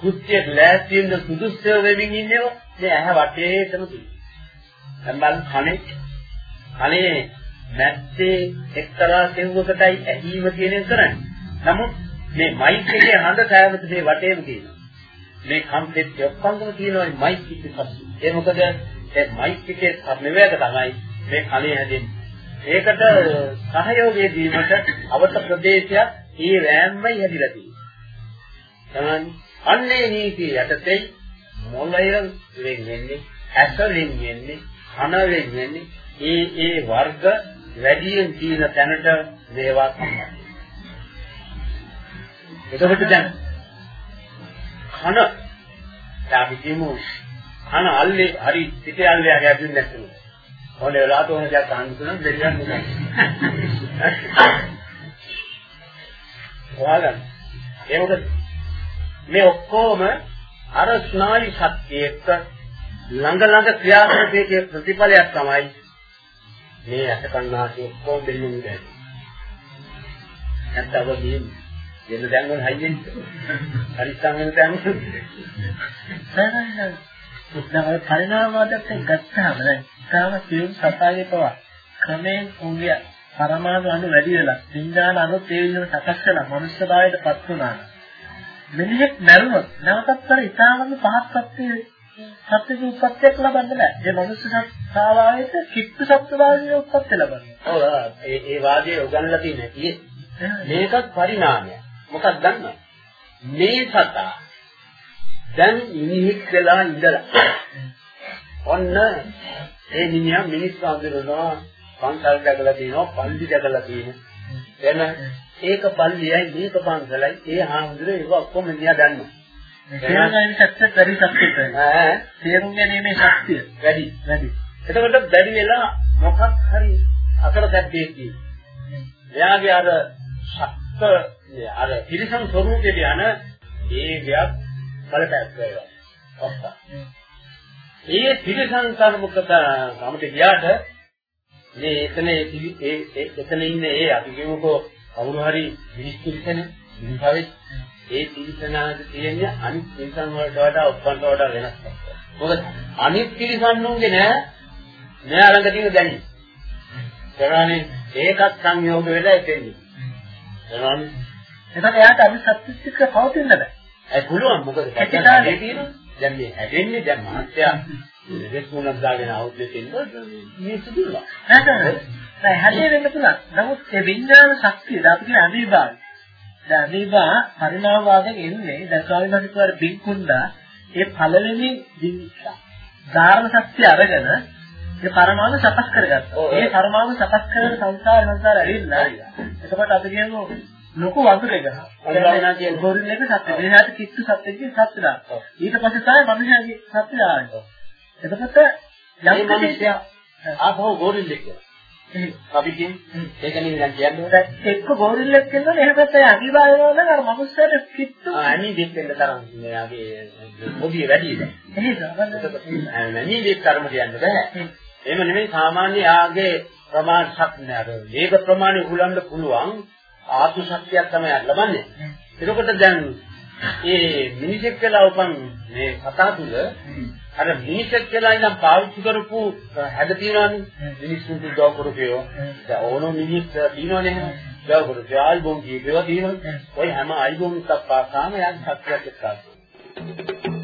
කෘත්‍යයට ලෑස්ති වෙන සුදුස්සව වෙමින් ඉන්නව මේ ඇහැ වටේටම තියෙනවා. දැන් බලන්න කනේ කනේ මැත්තේ එක්තරා කෙනෙකුටයි ඇහිම කියන එක කරන්නේ. නමුත් මේ මයික් එකේ හඬ සෑමත මේ වටේම තියෙනවා. මේ කම්පෙත් ඔක්කොම තියෙනවා මයික් එකේ පස්සෙ. ඒ මොකද ඒ මයික් එකේ සම්මෙවැද තමයි මේ කනේ හැදෙන්නේ. ඒකට සහයෝගය දීමට අවත ප්‍රදේශයක් ඒ රෑම්මයි හැදිලා තියෙන්නේ. අන්නේ නීතිය යටතේ මොළයෙන් වෙන්නේ, ඇසලින් වෙන්නේ, කනවෙන් වෙන්නේ, ඒ ඒ වර්ග වැඩියෙන් තියෙන තැනට දේවා සම්බන්ධයි. එතකොට දැන් කන අපි කියමු කන අල්ලේ හරි පිටේ අල්ලේ හරි අදින්න නැතුව ඕනේ වෙලාවට ඕනේ දෙයක් අහන්න පුළුවන් දෙයක් නෙමෙයි. ඔයාලන් ඒ මොකද? මේ ඔක්කොම අර ස්නායු ශක්තිය එක්ක ළඟ ළඟ ක්‍රියාත්මකයේ ප්‍රතිඵලයක් තමයි මේ අසකන්නාසී ඔක්කොම දෙන්නේ. නේද? නැත්තව මේ දෙන්න දැන් වල හයියෙන්. හරිස්සම් වෙන තැන් දැන් පරිණාමවාදයෙන් ගත්තාම දැන් තාම සියුම් සතාගේ පව ක්‍රමයෙන් උන්ගේ පරමාණු අණු වැඩි වෙලා විඥාන අණුත් ඒ විදිහට සකස් වෙලා මනුෂ්‍යභාවයට පත් වුණා. මෙලෙහෙත් මැරුණොත් නැවතත් කර ඉතාමත් පහත් සත්‍යයේ සත්‍යයේ උත්පත්තියක් ලබන්න බෑ. ඒ මනුෂ්‍ය සත්‍යාවයට කිත්තු සත්‍යභාවයේ උත්පත්ති ලබන්න. ඔව් ඒ ඒ වාදයේ උගන්ලා තියෙන මේකත් පරිණාමයක්. මොකක්ද දන්නවද? මේ සතා දැන් මිනිහෙක් වෙලා ඉඳලා ඔන්න ඒ මිනිහා මිනිස්සු අඳුරනවා පන්සල් දැකලා තියෙනවා පල්ලි දැකලා තියෙනවා. එන ඒක පල්ලියයි මේක පන්සලයි ඒ හාමුදුරේ ඒක ඔක්කොම මිනිහා දන්නවා. තේරුම් ගැනීම ශක්තිය වැඩි ශක්තියක් ඈ. තේරුම් ගැනීමේ ශක්තිය. වැඩි වැඩි. එතකොට බැරි වෙලා මොකක් හරි දැක්කේ තියෙනවා. එයාගේ අර ශක්ත අර පිරිසම් ස්වરૂපයේ යන ඒ ගයක් බලපෑම් කරනවා ඔස්සා ඒ තිරසං කර්මකට අපිට ගියාට මේ එතන ඒ එතන ඉන්නේ ඒ අපි කියමුකෝ කවුරු හරි මිනිස්සු ඉතනේ මිනිහාවේ ඒ තිරසනාද තියෙන්නේ අනිත් තිරසන් වලට වඩා උප්පන්න වඩා වෙනස් මොකද අනිත් තිරසන්නුන්ගේ නෑ නෑ ළඟ තියෙන දැනි. කරානේ ඒකත් සංයෝග වෙලා එතෙන්නේ. කරානේ එතකොට එයාට අපි සත්‍යික පවතින්න බෑ. ඒ පුළුවන් මොකද කැටේ තියෙනවා. දැන් මේ හැදෙන්නේ දැන් මහත්යා රෙස්මුණක් දාගෙන අවුද්දෙට ඉන්න මේ සුදුලා. නෑ හැදෙන්න පුළුවන්. නමුත් ඒ විඥාන ශක්තිය අපි කියන අනිවාර්ය. දැන් අනිවා පරිණාම වාදයෙන් එන්නේ දැන් ස්වාමීන් වහන්සේ කියවර බින්කුණ්ඩා ඒ පළවෙනි ධාරණ ශක්තිය අරගෙන ඒ පරමාණු සකස් කරගත්තා. ඒ පරමාණු සකස් කරන සංසාර සංසාර ඇවිල්ලා එතකොට අපි කියමු ලොකු වතුරක අරගෙන තියෙන ගොරිල්ලක සත්‍ය. එහාට කිත්තු සත්‍යයේ සත්‍ය දාන. ඊට පස්සේ තමයි මනුෂයාගේ සත්‍ය දාන්නේ. එතකොට යම් මිනිසයා ආපහු ගොරිල්ලෙක් අපි කියන්නේ ඒක නෙවෙයි දැන් කියන්නේ. එක්ක ගොරිල්ලෙක් කියනවා එහෙම නැත්නම් අනිවාර්ය වෙනවා නම් අර මනුස්සයාට කිත්තු අනි දෙක් වෙන්න තරම් මෙයාගේ මොදිය වැඩි දැන්. එහෙනම් අනි දෙක් කර්ම කියන්න බෑ. එහෙම නෙමෙයි සාමාන්‍ය යාගේ ප්‍රමාණ ශක්තිය අර වේග ප්‍රමාණය උලන්න පුළුවන් ආතු ශක්තියක් තමයි ලබන්නේ. එතකොට දැන් මේ මිනිසෙක් කියලා උපන් මේ කතා තුල අර මිනිසෙක් කියලා ඉඳන් පාවිච්චි කරපු හැඩ තියෙනවානේ. මිනිස්සුන්ට උදව් කරපේව. දැන් ඕනෝ මිනිස් තියෙනවනේ. උදව් කරපේ ආල්බම් කීපේවා තියෙනවා. ඔය හැම ආල්බම් එකක් පාසාම යාගේ ශක්තියක් එක්ක.